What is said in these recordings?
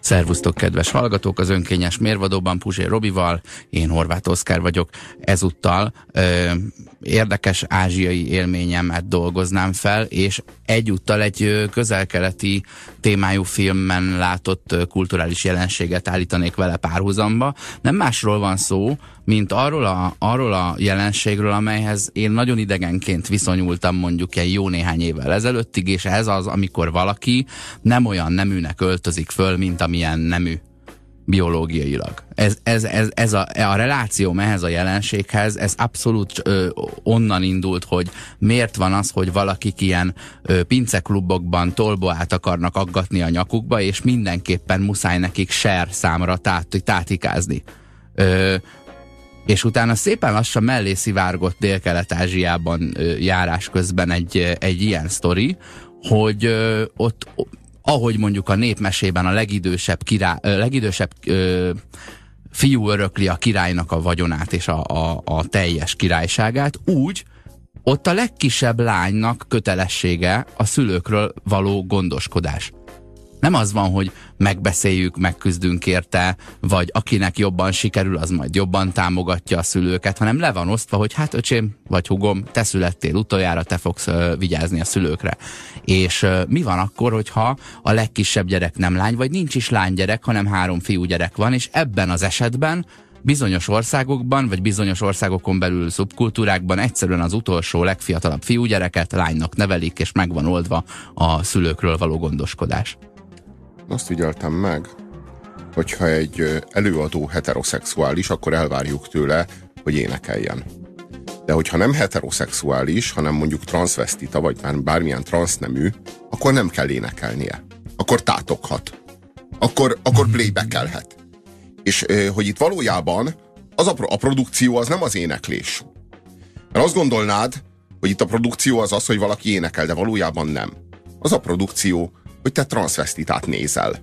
Szervusztok, kedves hallgatók! Az önkényes mérvadóban Puzsé Robival, én Horváth Oszkár vagyok. Ezúttal ö, érdekes ázsiai élményemet dolgoznám fel, és egyúttal egy közelkeleti témájú filmben látott kulturális jelenséget állítanék vele párhuzamba. Nem másról van szó, mint arról a, arról a jelenségről, amelyhez én nagyon idegenként viszonyultam mondjuk egy jó néhány évvel ezelőttig, és ez az, amikor valaki nem olyan neműnek öltözik föl, mint amilyen nemű biológiailag. Ez, ez, ez, ez a, a reláció ehhez a jelenséghez, ez abszolút ö, onnan indult, hogy miért van az, hogy valakik ilyen ö, pinceklubokban tolboát akarnak aggatni a nyakukba, és mindenképpen muszáj nekik ser számra tát, tátikázni. Ö, és utána szépen lassan mellé szivárgott Dél-Kelet-Ázsiában járás közben egy, egy ilyen sztori, hogy ott ahogy mondjuk a népmesében a legidősebb, király, legidősebb fiú örökli a királynak a vagyonát és a, a, a teljes királyságát, úgy, ott a legkisebb lánynak kötelessége a szülőkről való gondoskodás. Nem az van, hogy megbeszéljük, megküzdünk érte, vagy akinek jobban sikerül, az majd jobban támogatja a szülőket, hanem le van osztva, hogy hát öcsém, vagy hugom, te születtél utoljára, te fogsz uh, vigyázni a szülőkre. És uh, mi van akkor, hogyha a legkisebb gyerek nem lány, vagy nincs is lánygyerek, hanem három fiú gyerek van, és ebben az esetben bizonyos országokban, vagy bizonyos országokon belül szubkultúrákban egyszerűen az utolsó, legfiatalabb fiúgyereket lánynak nevelik, és megvan oldva a szülőkről való gondoskodás azt figyeltem meg, hogyha egy előadó heteroszexuális, akkor elvárjuk tőle, hogy énekeljen. De hogyha nem heteroszexuális, hanem mondjuk transvestita, vagy már bármilyen transznemű, akkor nem kell énekelnie. Akkor tátoghat. Akkor, akkor playbackelhet. És hogy itt valójában az a, a produkció az nem az éneklés. Mert azt gondolnád, hogy itt a produkció az az, hogy valaki énekel, de valójában nem. Az a produkció, hogy te transvestitát nézel.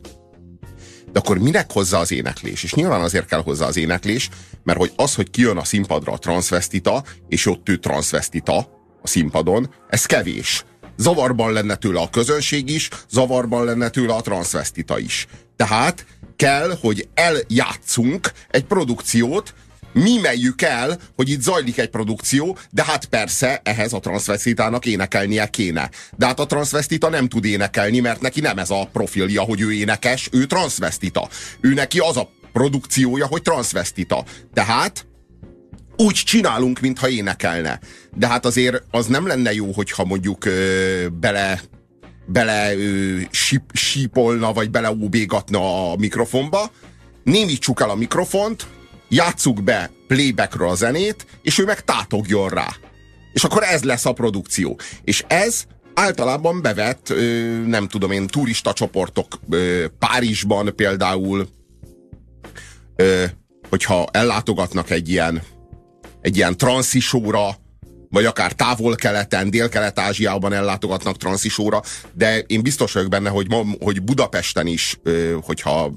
De akkor minek hozzá az éneklés? És nyilván azért kell hozzá az éneklés, mert hogy az, hogy kijön a színpadra a transvestita, és ott ő transvestita a színpadon, ez kevés. Zavarban lenne tőle a közönség is, zavarban lenne tőle a transvestita is. Tehát kell, hogy eljátszunk egy produkciót, mímeljük el, hogy itt zajlik egy produkció, de hát persze ehhez a transvestitának énekelnie kéne. De hát a transvestita nem tud énekelni, mert neki nem ez a profilja, hogy ő énekes, ő transvestita. Ő neki az a produkciója, hogy transvestita. Tehát úgy csinálunk, mintha énekelne. De hát azért az nem lenne jó, hogyha mondjuk ö, bele bele ö, síp, sípolna, vagy bele óbégatna a mikrofonba, némítsuk el a mikrofont, játsszuk be playbackről a zenét, és ő meg tátogjon rá. És akkor ez lesz a produkció. És ez általában bevett, nem tudom én, turista csoportok Párizsban például, hogyha ellátogatnak egy ilyen, egy ilyen transzisóra, vagy akár távol-keleten, dél-kelet-ázsiában ellátogatnak transzisóra, de én biztos vagyok benne, hogy, ma, hogy Budapesten is, hogyha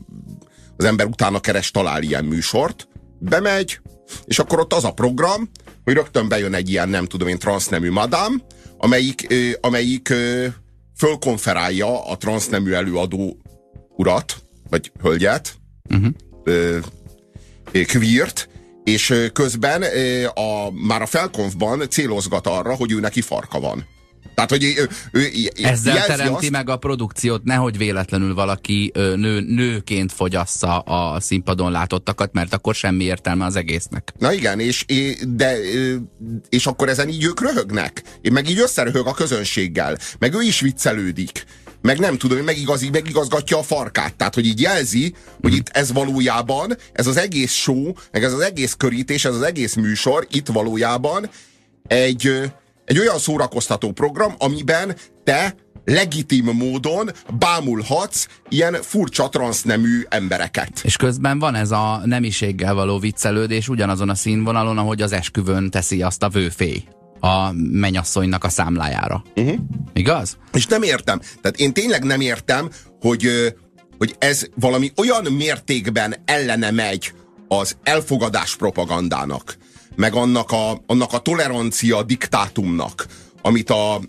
az ember utána keres, talál ilyen műsort, bemegy, és akkor ott az a program, hogy rögtön bejön egy ilyen, nem tudom én, transznemű madám, amelyik, ö, amelyik ö, fölkonferálja a transznemű előadó urat, vagy hölgyet, uh-huh. ö, queert, és közben a, már a felkonfban célozgat arra, hogy ő neki farka van. Tehát, hogy ő, ő, Ezzel teremti azt... meg a produkciót, nehogy véletlenül valaki nő, nőként fogyassza a színpadon látottakat, mert akkor semmi értelme az egésznek. Na igen, és, de, és akkor ezen így ők röhögnek. Meg így összeröhög a közönséggel. Meg ő is viccelődik meg nem tudom, megigazi, megigazgatja a farkát. Tehát, hogy így jelzi, hogy itt ez valójában, ez az egész show, meg ez az egész körítés, ez az egész műsor itt valójában egy, egy olyan szórakoztató program, amiben te legitim módon bámulhatsz ilyen furcsa transznemű embereket. És közben van ez a nemiséggel való viccelődés ugyanazon a színvonalon, ahogy az esküvőn teszi azt a vőfély a menyasszonynak a számlájára. Uh-huh. Igaz? És nem értem. Tehát én tényleg nem értem, hogy, hogy ez valami olyan mértékben ellene megy az elfogadás propagandának, meg annak a, annak a tolerancia diktátumnak, amit a,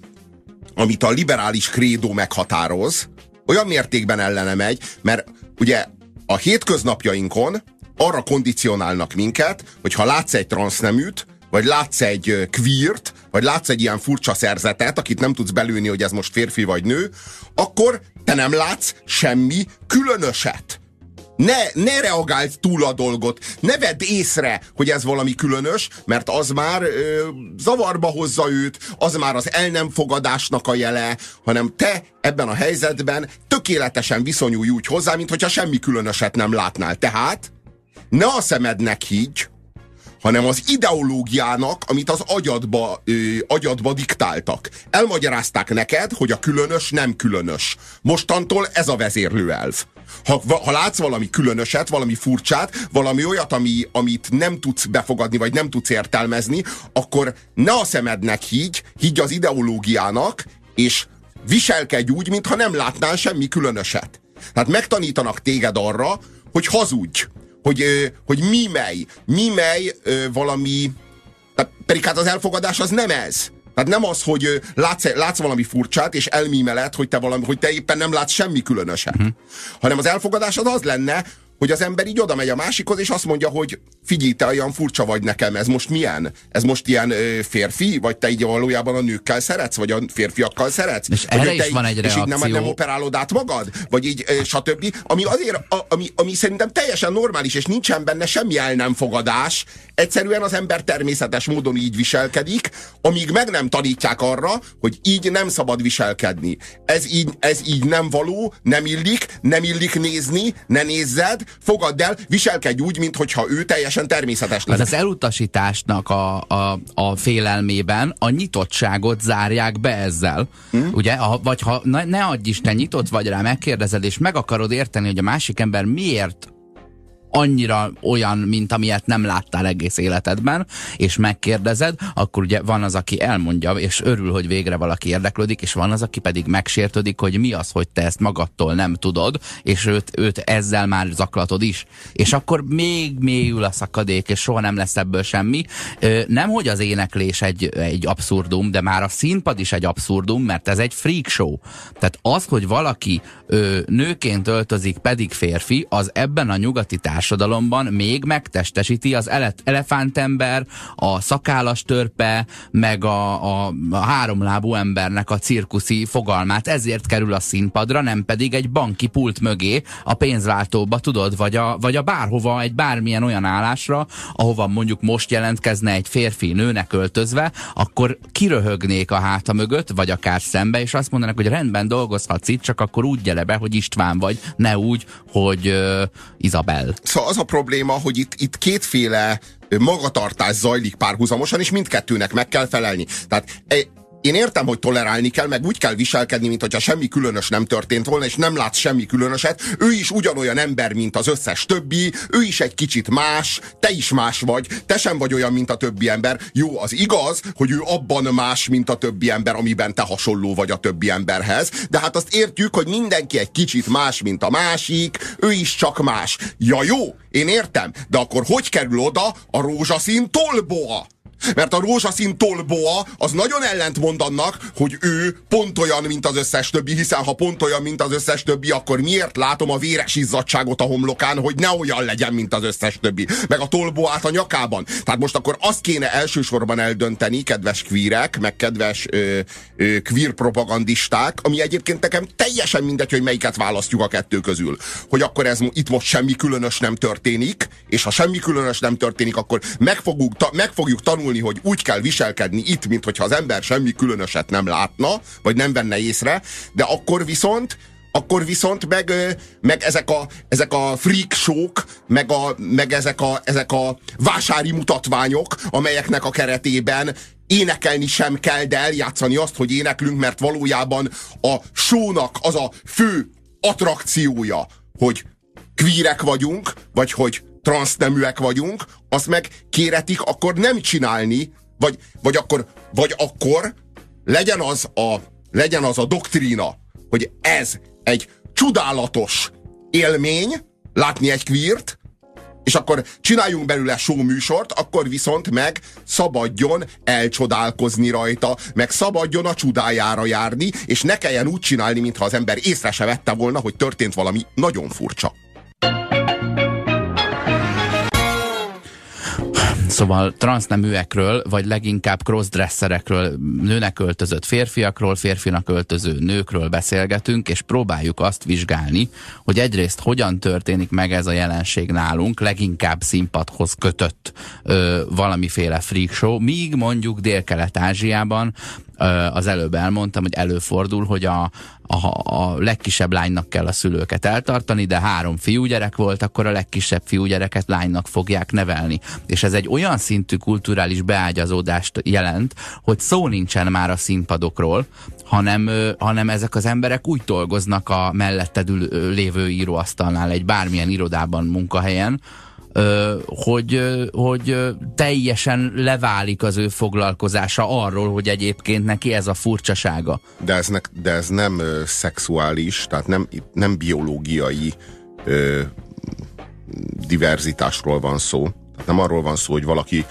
amit a liberális krédó meghatároz, olyan mértékben ellene megy, mert ugye a hétköznapjainkon arra kondicionálnak minket, hogy ha látsz egy transzneműt, vagy látsz egy queert, vagy látsz egy ilyen furcsa szerzetet, akit nem tudsz belőni, hogy ez most férfi vagy nő, akkor te nem látsz semmi különöset. Ne, ne reagáld túl a dolgot, ne vedd észre, hogy ez valami különös, mert az már ö, zavarba hozza őt, az már az el nem fogadásnak a jele, hanem te ebben a helyzetben tökéletesen viszonyulj úgy hozzá, mint hogyha semmi különöset nem látnál. Tehát ne a szemednek higgy, hanem az ideológiának, amit az agyadba, ö, agyadba diktáltak. Elmagyarázták neked, hogy a különös nem különös. Mostantól ez a vezérlőelv. Ha, ha látsz valami különöset, valami furcsát, valami olyat, ami, amit nem tudsz befogadni, vagy nem tudsz értelmezni, akkor ne a szemednek higgy, higgy az ideológiának, és viselkedj úgy, mintha nem látnál semmi különöset. Tehát megtanítanak téged arra, hogy hazudj, hogy, hogy mi mely, mi mely valami, tehát pedig hát az elfogadás az nem ez. Tehát nem az, hogy látsz, látsz valami furcsát, és elmímeled, hogy te, valami, hogy te éppen nem látsz semmi különöset. Uh-huh. Hanem az elfogadás az az lenne, hogy az ember így oda megy a másikhoz, és azt mondja, hogy figyelj, te olyan furcsa vagy nekem, ez most milyen? Ez most ilyen ö, férfi? Vagy te így valójában a nőkkel szeretsz? Vagy a férfiakkal szeretsz? És vagy erre is van egy és reakció. így nem, nem operálod át magad? Vagy így, ö, stb. Ami azért, a, ami, ami szerintem teljesen normális, és nincsen benne semmi el nem fogadás. Egyszerűen az ember természetes módon így viselkedik, amíg meg nem tanítják arra, hogy így nem szabad viselkedni. Ez így, ez így nem való, nem illik, nem illik nézni, ne nézzed, fogadd el, viselkedj úgy, mintha ő teljesen természetes lenne. Az, elutasításnak a, a, a félelmében a nyitottságot zárják be ezzel. Hmm? Ugye? Ha, vagy ha ne, ne adj Isten, nyitott vagy rá, megkérdezed, és meg akarod érteni, hogy a másik ember miért annyira olyan, mint amilyet nem láttál egész életedben, és megkérdezed, akkor ugye van az, aki elmondja, és örül, hogy végre valaki érdeklődik, és van az, aki pedig megsértődik, hogy mi az, hogy te ezt magadtól nem tudod, és őt, őt ezzel már zaklatod is. És akkor még mélyül a szakadék, és soha nem lesz ebből semmi. Nem, hogy az éneklés egy, egy abszurdum, de már a színpad is egy abszurdum, mert ez egy freak show. Tehát az, hogy valaki nőként öltözik, pedig férfi, az ebben a nyugati társadalomban még megtestesíti az ele elefántember, a szakállas törpe, meg a, a, a háromlábú embernek a cirkuszi fogalmát. Ezért kerül a színpadra, nem pedig egy banki pult mögé a pénzváltóba, tudod, vagy a, vagy a bárhova, egy bármilyen olyan állásra, ahova mondjuk most jelentkezne egy férfi nőnek öltözve, akkor kiröhögnék a háta mögött, vagy akár szembe, és azt mondanak, hogy rendben dolgozhatsz itt, csak akkor úgy gyere be, hogy István vagy, ne úgy, hogy uh, Izabel. Szóval az a probléma, hogy itt, itt kétféle magatartás zajlik párhuzamosan, és mindkettőnek meg kell felelni. Tehát én értem, hogy tolerálni kell, meg úgy kell viselkedni, mint hogyha semmi különös nem történt volna, és nem látsz semmi különöset. Ő is ugyanolyan ember, mint az összes többi, ő is egy kicsit más, te is más vagy, te sem vagy olyan, mint a többi ember. Jó, az igaz, hogy ő abban más, mint a többi ember, amiben te hasonló vagy a többi emberhez, de hát azt értjük, hogy mindenki egy kicsit más, mint a másik, ő is csak más. Ja jó, én értem, de akkor hogy kerül oda a rózsaszín tolboa? Mert a rózsaszín tolboa az nagyon ellentmond annak, hogy ő pont olyan, mint az összes többi, hiszen ha pont olyan, mint az összes többi, akkor miért látom a véres izzadságot a homlokán, hogy ne olyan legyen, mint az összes többi. Meg a tolboát a nyakában. Tehát most akkor azt kéne elsősorban eldönteni, kedves kvírek, meg kedves ö, ö, queer propagandisták, ami egyébként nekem teljesen mindegy, hogy melyiket választjuk a kettő közül. Hogy akkor ez itt most semmi különös nem történik, és ha semmi különös nem történik, akkor meg fogjuk, ta, meg fogjuk tanulni tanulni, hogy úgy kell viselkedni itt, mint hogyha az ember semmi különöset nem látna, vagy nem venne észre, de akkor viszont akkor viszont meg, meg ezek, a, ezek a freak show meg, a, meg ezek, a, ezek a vásári mutatványok, amelyeknek a keretében énekelni sem kell, de eljátszani azt, hogy éneklünk, mert valójában a shownak az a fő attrakciója, hogy kvírek vagyunk, vagy hogy transzneműek vagyunk, azt meg kéretik akkor nem csinálni, vagy, vagy, akkor, vagy akkor legyen az, a, legyen az a doktrína, hogy ez egy csodálatos élmény, látni egy kvírt, és akkor csináljunk belőle show műsort, akkor viszont meg szabadjon elcsodálkozni rajta, meg szabadjon a csodájára járni, és ne kelljen úgy csinálni, mintha az ember észre se vette volna, hogy történt valami nagyon furcsa. Szóval transzneműekről, vagy leginkább crossdresserekről, nőnek öltözött férfiakról, férfinak öltöző nőkről beszélgetünk, és próbáljuk azt vizsgálni, hogy egyrészt hogyan történik meg ez a jelenség nálunk, leginkább színpadhoz kötött ö, valamiféle freak show, míg mondjuk Dél-Kelet-Ázsiában az előbb elmondtam, hogy előfordul, hogy a, a, a legkisebb lánynak kell a szülőket eltartani, de három fiúgyerek volt, akkor a legkisebb fiúgyereket lánynak fogják nevelni. És ez egy olyan szintű kulturális beágyazódást jelent, hogy szó nincsen már a színpadokról, hanem, hanem ezek az emberek úgy dolgoznak a melletted lévő íróasztalnál egy bármilyen irodában, munkahelyen, hogy, hogy teljesen leválik az ő foglalkozása arról, hogy egyébként neki ez a furcsasága. De ez, ne, de ez nem szexuális, tehát nem, nem biológiai ö, diverzitásról van szó. Tehát nem arról van szó, hogy valaki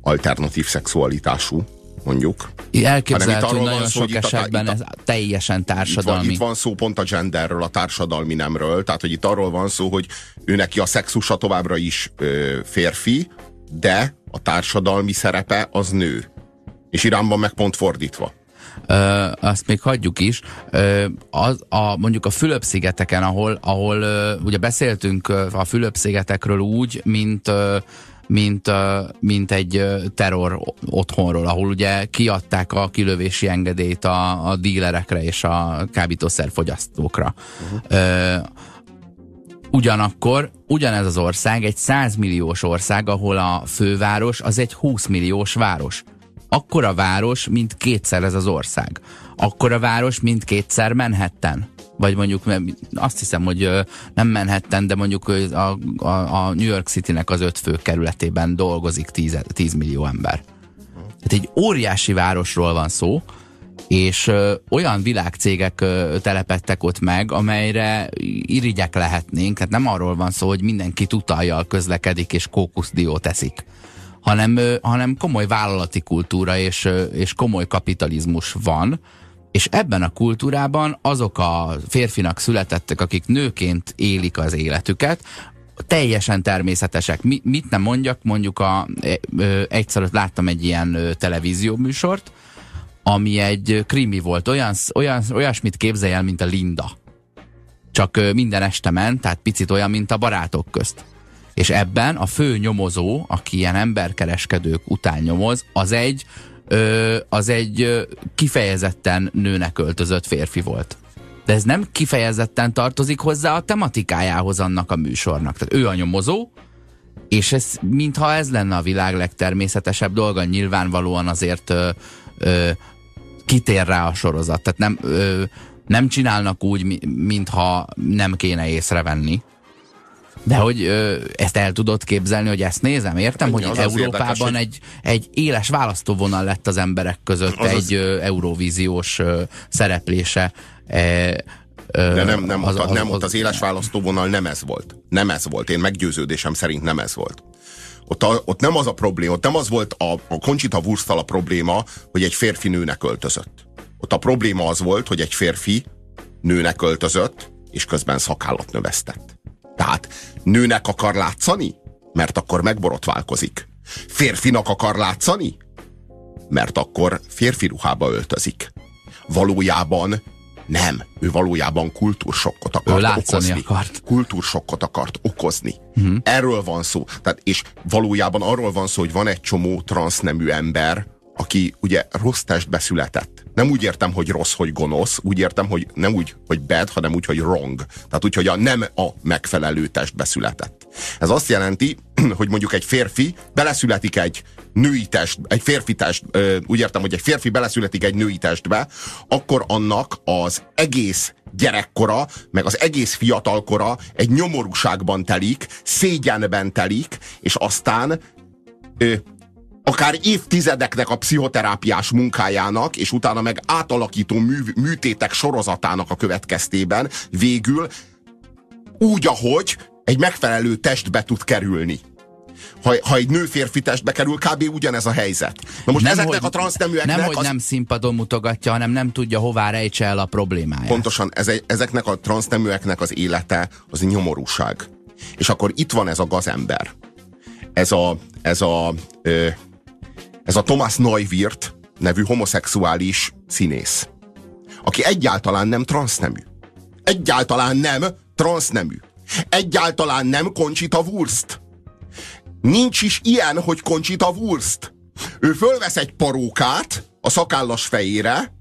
alternatív szexualitású, mondjuk. Elképzelhető, hogy nagyon szó, sok esetben a, ez teljesen társadalmi. Itt van, itt van szó pont a genderről, a társadalmi nemről, tehát hogy itt arról van szó, hogy ő neki a szexusa továbbra is ö, férfi, de a társadalmi szerepe az nő. És Iránban meg pont fordítva. Ö, azt még hagyjuk is. Ö, az, a, mondjuk a Fülöp-szigeteken, ahol, ahol ö, ugye beszéltünk a Fülöp-szigetekről úgy, mint ö, mint, mint egy terror otthonról, ahol ugye kiadták a kilövési engedélyt a, a dílerekre és a kábítószerfogyasztókra. Uh-huh. Ugyanakkor ugyanez az ország egy 100 milliós ország, ahol a főváros az egy 20 milliós város. Akkora város, mint kétszer ez az ország. Akkora város, mint kétszer Manhattan vagy mondjuk azt hiszem, hogy nem menhetten, de mondjuk a, a, a New York City-nek az öt fő kerületében dolgozik 10, 10 millió ember. Tehát egy óriási városról van szó, és ö, olyan világcégek ö, telepettek ott meg, amelyre irigyek lehetnénk, tehát nem arról van szó, hogy mindenki tutajjal közlekedik és kókuszdiót eszik, hanem, ö, hanem komoly vállalati kultúra és, ö, és komoly kapitalizmus van, és ebben a kultúrában azok a férfinak születettek, akik nőként élik az életüket, teljesen természetesek. Mi, mit nem mondjak, mondjuk a, ö, egyszer láttam egy ilyen ö, televízió műsort, ami egy krimi volt, olyan, olyan, olyasmit képzelj el, mint a Linda. Csak ö, minden este ment, tehát picit olyan, mint a barátok közt. És ebben a fő nyomozó, aki ilyen emberkereskedők után nyomoz, az egy az egy kifejezetten nőnek öltözött férfi volt. De ez nem kifejezetten tartozik hozzá a tematikájához annak a műsornak. Tehát ő a nyomozó, és ez mintha ez lenne a világ legtermészetesebb dolga, nyilvánvalóan azért ö, ö, kitér rá a sorozat. Tehát nem, ö, nem csinálnak úgy, mintha nem kéne észrevenni. De hogy ö, ezt el tudod képzelni, hogy ezt nézem, értem, Annyi, hogy az Európában az egy, egy éles választóvonal lett az emberek között az egy az... Eurovíziós ö, szereplése. E, de nem, nem, az, az, nem az, ott az éles választóvonal nem ez volt. Nem ez volt. Én meggyőződésem szerint nem ez volt. Ott, a, ott nem az a probléma, ott nem az volt a, a Conchita Wurstal a probléma, hogy egy férfi nőnek öltözött. Ott a probléma az volt, hogy egy férfi nőnek öltözött, és közben szakállat növesztett. Tehát nőnek akar látszani? Mert akkor megborotválkozik. Férfinak akar látszani? Mert akkor férfi ruhába öltözik. Valójában nem. Ő valójában kultúrsokkot akart okozni. Akart. Kultúrsokkot akart okozni. Uh-huh. Erről van szó. Tehát, és valójában arról van szó, hogy van egy csomó transznemű ember, aki ugye rossz testbe született. Nem úgy értem, hogy rossz, hogy gonosz, úgy értem, hogy nem úgy, hogy bad, hanem úgy, hogy wrong. Tehát úgy, hogy a nem a megfelelő testbe született. Ez azt jelenti, hogy mondjuk egy férfi beleszületik egy női test, egy férfi test, úgy értem, hogy egy férfi beleszületik egy női testbe, akkor annak az egész gyerekkora, meg az egész fiatalkora egy nyomorúságban telik, szégyenben telik, és aztán akár évtizedeknek a pszichoterápiás munkájának, és utána meg átalakító mű, műtétek sorozatának a következtében végül úgy, ahogy egy megfelelő testbe tud kerülni. Ha, ha egy nő férfi testbe kerül, kb. ugyanez a helyzet. Na most nem, ezeknek hogy, a transzneműeknek... Nem, hogy az... nem színpadon mutogatja, hanem nem tudja, hová rejtse el a problémáját. Pontosan, ez, ezeknek a transzneműeknek az élete az nyomorúság. És akkor itt van ez a gazember. Ez a, ez a, ö, ez a Thomas Neuwirth nevű homoszexuális színész, aki egyáltalán nem transznemű. Egyáltalán nem transznemű. Egyáltalán nem Conchita Wurst. Nincs is ilyen, hogy Conchita Wurst. Ő fölvesz egy parókát a szakállas fejére,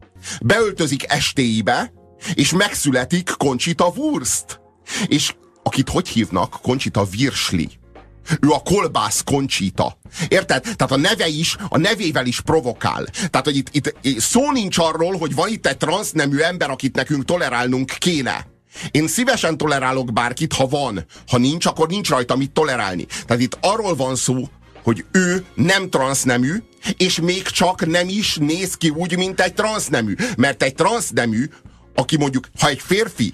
beöltözik estéibe, és megszületik Conchita Wurst. És akit hogy hívnak? Conchita Virsli. Ő a kolbász koncsita. Érted? Tehát a neve is, a nevével is provokál. Tehát, hogy itt, itt szó nincs arról, hogy van itt egy transznemű ember, akit nekünk tolerálnunk kéne. Én szívesen tolerálok bárkit, ha van. Ha nincs, akkor nincs rajta mit tolerálni. Tehát itt arról van szó, hogy ő nem transznemű, és még csak nem is néz ki úgy, mint egy transznemű. Mert egy transznemű, aki mondjuk, ha egy férfi,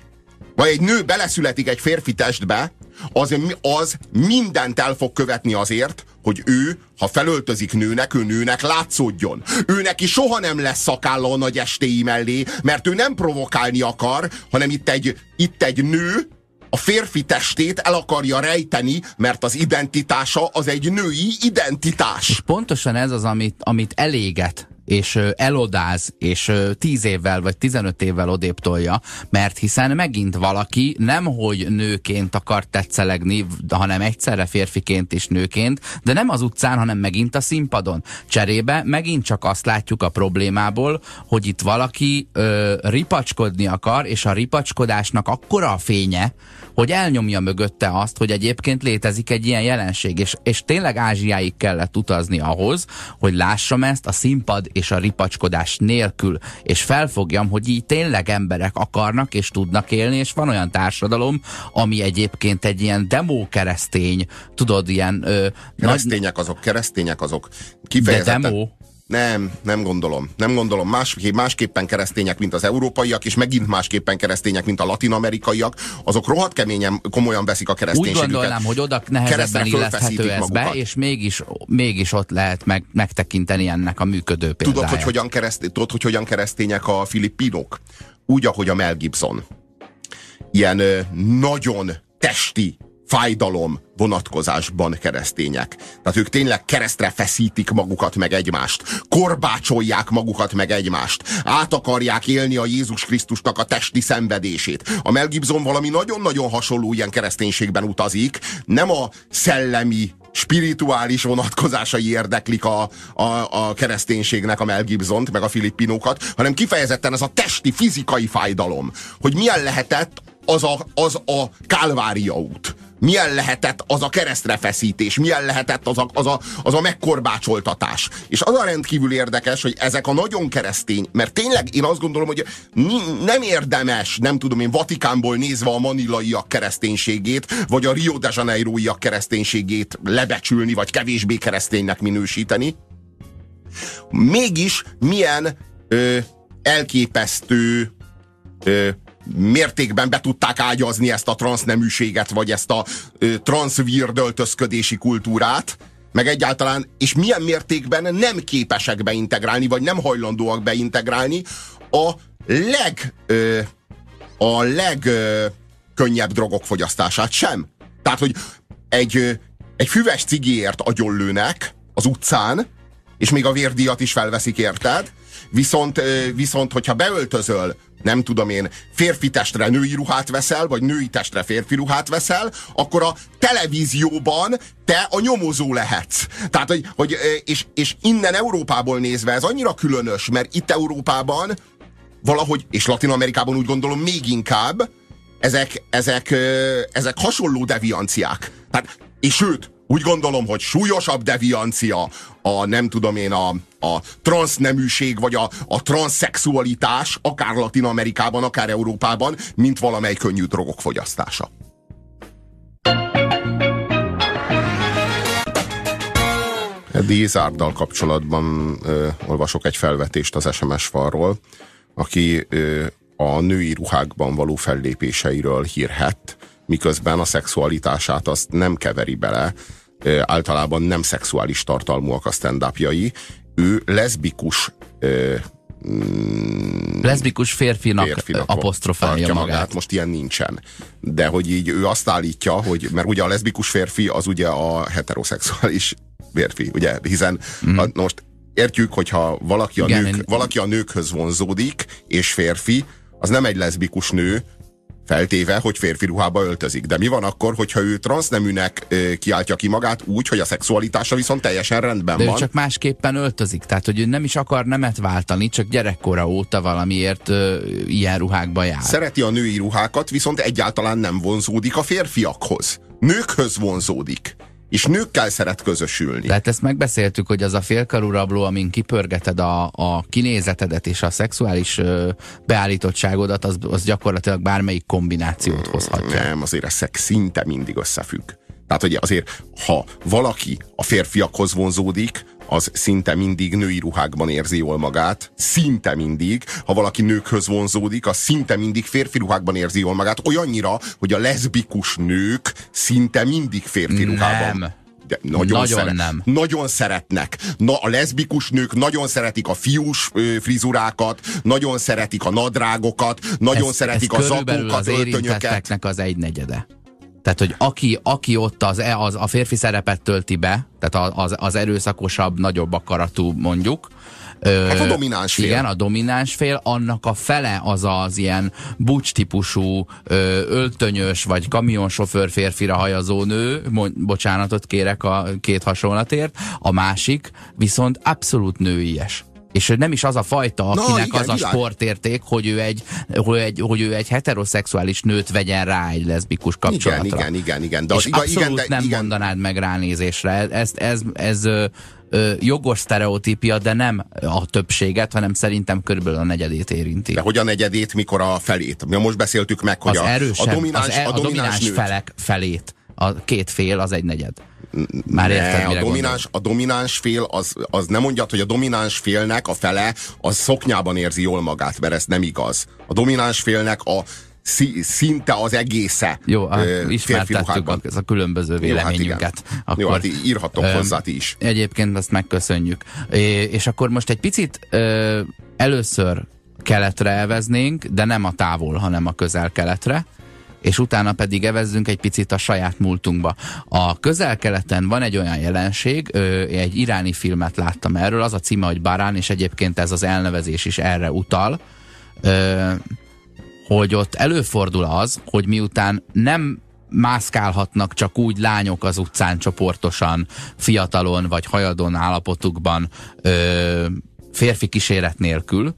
vagy egy nő beleszületik egy férfi testbe, az, az mindent el fog követni azért, hogy ő, ha felöltözik nőnek, ő nőnek látszódjon. Ő neki soha nem lesz szakálla a nagy estéi mellé, mert ő nem provokálni akar, hanem itt egy, itt egy nő, a férfi testét el akarja rejteni, mert az identitása az egy női identitás. És pontosan ez az, amit, amit eléget és elodáz, és tíz évvel vagy tizenöt évvel odébb tolja, mert hiszen megint valaki nem, hogy nőként akar tetszelegni, hanem egyszerre férfiként és nőként, de nem az utcán, hanem megint a színpadon. Cserébe megint csak azt látjuk a problémából, hogy itt valaki ö, ripacskodni akar, és a ripacskodásnak akkora a fénye, hogy elnyomja mögötte azt, hogy egyébként létezik egy ilyen jelenség, és, és tényleg Ázsiáig kellett utazni ahhoz, hogy lássam ezt a színpad és a ripacskodás nélkül, és felfogjam, hogy így tényleg emberek akarnak és tudnak élni, és van olyan társadalom, ami egyébként egy ilyen demo keresztény, tudod, ilyen... Ö, keresztények azok, keresztények azok. Kifejezetten... De demo? Nem, nem gondolom. Nem gondolom. Más, másképpen keresztények, mint az európaiak, és megint másképpen keresztények, mint a latinamerikaiak. Azok rohadt keményen, komolyan veszik a kereszténységüket. Úgy gondolnám, hogy oda nehezebben illeszthető ez be, és mégis, mégis ott lehet meg, megtekinteni ennek a működő példáját. Tudod, hogy hogyan, kereszt, tudod, hogy hogyan keresztények a filippinok? Úgy, ahogy a Mel Gibson. Ilyen ö, nagyon testi fájdalom vonatkozásban keresztények. Tehát ők tényleg keresztre feszítik magukat meg egymást, korbácsolják magukat meg egymást, át akarják élni a Jézus Krisztusnak a testi szenvedését. A Mel Gibson valami nagyon-nagyon hasonló ilyen kereszténységben utazik, nem a szellemi spirituális vonatkozásai érdeklik a, a, a kereszténységnek a Mel Gibson-t, meg a filippinókat, hanem kifejezetten ez a testi, fizikai fájdalom, hogy milyen lehetett az a, az a kálvária út milyen lehetett az a keresztrefeszítés, milyen lehetett az a, az, a, az a megkorbácsoltatás. És az a rendkívül érdekes, hogy ezek a nagyon keresztény, mert tényleg én azt gondolom, hogy nem érdemes, nem tudom én, Vatikánból nézve a manilaiak kereszténységét, vagy a Rio de Janeiroiak kereszténységét lebecsülni, vagy kevésbé kereszténynek minősíteni. Mégis milyen ö, elképesztő ö, mértékben be tudták ágyazni ezt a transzneműséget, vagy ezt a transzvírdöltözködési kultúrát, meg egyáltalán, és milyen mértékben nem képesek beintegrálni, vagy nem hajlandóak beintegrálni a leg ö, a legkönnyebb drogok fogyasztását sem. Tehát, hogy egy, egy füves cigiért agyonlőnek az utcán, és még a vérdíjat is felveszik, érted? Viszont, viszont hogyha beöltözöl, nem tudom én, férfi testre női ruhát veszel, vagy női testre férfi ruhát veszel, akkor a televízióban te a nyomozó lehetsz. Tehát, hogy, hogy és, és innen Európából nézve ez annyira különös, mert itt Európában valahogy, és Latin Amerikában úgy gondolom még inkább, ezek, ezek, ezek hasonló devianciák. Tehát, és sőt, úgy gondolom, hogy súlyosabb deviancia a nem tudom én a, a transzneműség vagy a, a transzexualitás akár Latin Amerikában, akár Európában, mint valamely könnyű drogok fogyasztása. Eddie Zárddal kapcsolatban ö, olvasok egy felvetést az SMS falról, aki ö, a női ruhákban való fellépéseiről hírhet, miközben a szexualitását azt nem keveri bele, általában nem szexuális tartalmúak a stand ő leszbikus mm, leszbikus férfinak, férfinak apostrofálja magát. magát. Most ilyen nincsen. De hogy így ő azt állítja, hogy mert ugye a leszbikus férfi az ugye a heteroszexuális férfi, ugye? Hiszen mm. a, most értjük, hogyha valaki a, Igen, nők, én... valaki a nőkhöz vonzódik, és férfi, az nem egy leszbikus nő, feltéve, hogy férfi ruhába öltözik. De mi van akkor, hogyha ő transzneműnek kiáltja ki magát úgy, hogy a szexualitása viszont teljesen rendben De van? csak másképpen öltözik, tehát hogy ő nem is akar nemet váltani, csak gyerekkora óta valamiért ö, ilyen ruhákba jár. Szereti a női ruhákat, viszont egyáltalán nem vonzódik a férfiakhoz. Nőkhöz vonzódik és nőkkel szeret közösülni. Tehát ezt megbeszéltük, hogy az a félkarú rabló, amin kipörgeted a, a kinézetedet és a szexuális ö, beállítottságodat, az, az gyakorlatilag bármelyik kombinációt hozhatja. Nem, azért a szex szinte mindig összefügg. Tehát, hogy azért, ha valaki a férfiakhoz vonzódik, az szinte mindig női ruhákban érzi jól magát, szinte mindig. Ha valaki nőkhöz vonzódik, az szinte mindig férfi ruhákban érzi jól magát, olyannyira, hogy a leszbikus nők szinte mindig férfi ruhában. Nem. De nagyon, nagyon szeret, nem. Nagyon szeretnek. Na, a leszbikus nők nagyon szeretik a fiús ö, frizurákat, nagyon szeretik a nadrágokat, nagyon ez, szeretik ez a zakókat, az öltönyöket. az egynegyede. Tehát, hogy aki, aki ott az, e, az, a férfi szerepet tölti be, tehát az, az erőszakosabb, nagyobb akaratú mondjuk, Hát a domináns fél. Igen, a domináns fél, annak a fele az az ilyen bucs típusú, öltönyös vagy kamionsofőr férfira hajazó nő, bocsánatot kérek a két hasonlatért, a másik viszont abszolút nőies és nem is az a fajta, akinek Na, igen, az a sportérték, hogy ő, egy, hogy, egy, hogy ő egy heteroszexuális nőt vegyen rá egy leszbikus kapcsolatra. Igen, igen, igen. igen. De és az, abszolút igen, de, nem igen. mondanád meg ránézésre. Ez, ez, ez, ez ö, jogos sztereotípia, de nem a többséget, hanem szerintem körülbelül a negyedét érinti. De hogy a negyedét, mikor a felét? Mi most beszéltük meg, hogy az a, erősebb, a domináns, az e, a domináns, a domináns felek felét. A két fél az egy negyed. Már érted, ne, a, domináns, a domináns fél, az, az nem mondja, hogy a domináns félnek a fele az szoknyában érzi jól magát, mert ez nem igaz. A domináns félnek a szinte az egésze Jó, hát ismertettük a, a különböző véleményünket. Jó, hát, akkor, Jó, hát írhatok ö, hozzá ti is. Egyébként ezt megköszönjük. É, és akkor most egy picit ö, először keletre elveznénk, de nem a távol, hanem a közel-keletre és utána pedig evezzünk egy picit a saját múltunkba. A közel-keleten van egy olyan jelenség, egy iráni filmet láttam erről, az a címe, hogy Barán, és egyébként ez az elnevezés is erre utal, hogy ott előfordul az, hogy miután nem mászkálhatnak csak úgy lányok az utcán csoportosan, fiatalon vagy hajadon állapotukban férfi kíséret nélkül,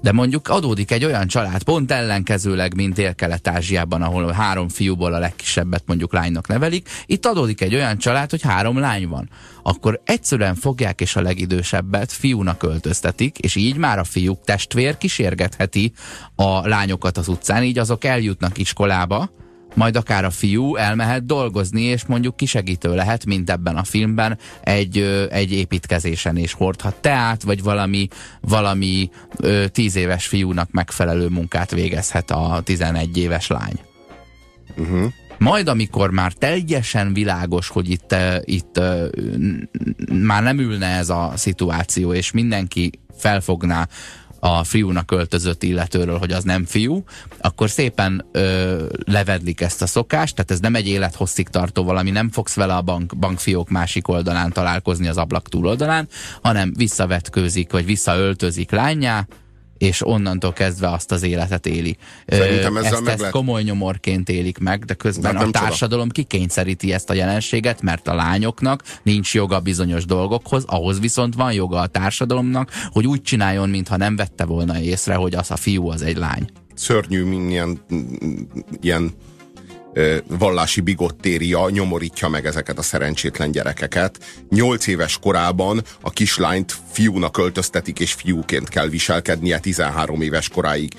de mondjuk adódik egy olyan család, pont ellenkezőleg, mint Dél-Kelet-Ázsiában, ahol három fiúból a legkisebbet mondjuk lánynak nevelik, itt adódik egy olyan család, hogy három lány van. Akkor egyszerűen fogják és a legidősebbet fiúnak öltöztetik, és így már a fiúk testvér kísérgetheti a lányokat az utcán, így azok eljutnak iskolába, majd akár a fiú elmehet dolgozni, és mondjuk kisegítő lehet, mint ebben a filmben, egy, egy építkezésen, és hordhat teát, vagy valami, valami tíz éves fiúnak megfelelő munkát végezhet a 11 éves lány. Uh-huh. Majd, amikor már teljesen világos, hogy itt, itt már nem ülne ez a szituáció, és mindenki felfogná, a fiúnak költözött illetőről, hogy az nem fiú, akkor szépen ö, levedlik ezt a szokást, tehát ez nem egy élethosszig tartó valami, nem fogsz vele a bank, bankfiók másik oldalán találkozni az ablak túloldalán, hanem visszavetkőzik, vagy visszaöltözik lányá, és onnantól kezdve azt az életet éli. Szerintem ezzel ezt, meg ezt lehet... komoly nyomorként élik meg, de közben de a társadalom csoda. kikényszeríti ezt a jelenséget, mert a lányoknak nincs joga bizonyos dolgokhoz, ahhoz viszont van joga a társadalomnak, hogy úgy csináljon, mintha nem vette volna észre, hogy az a fiú az egy lány. Szörnyű, milyen ilyen vallási bigottéria nyomorítja meg ezeket a szerencsétlen gyerekeket. Nyolc éves korában a kislányt fiúnak öltöztetik, és fiúként kell viselkednie 13 éves koráig.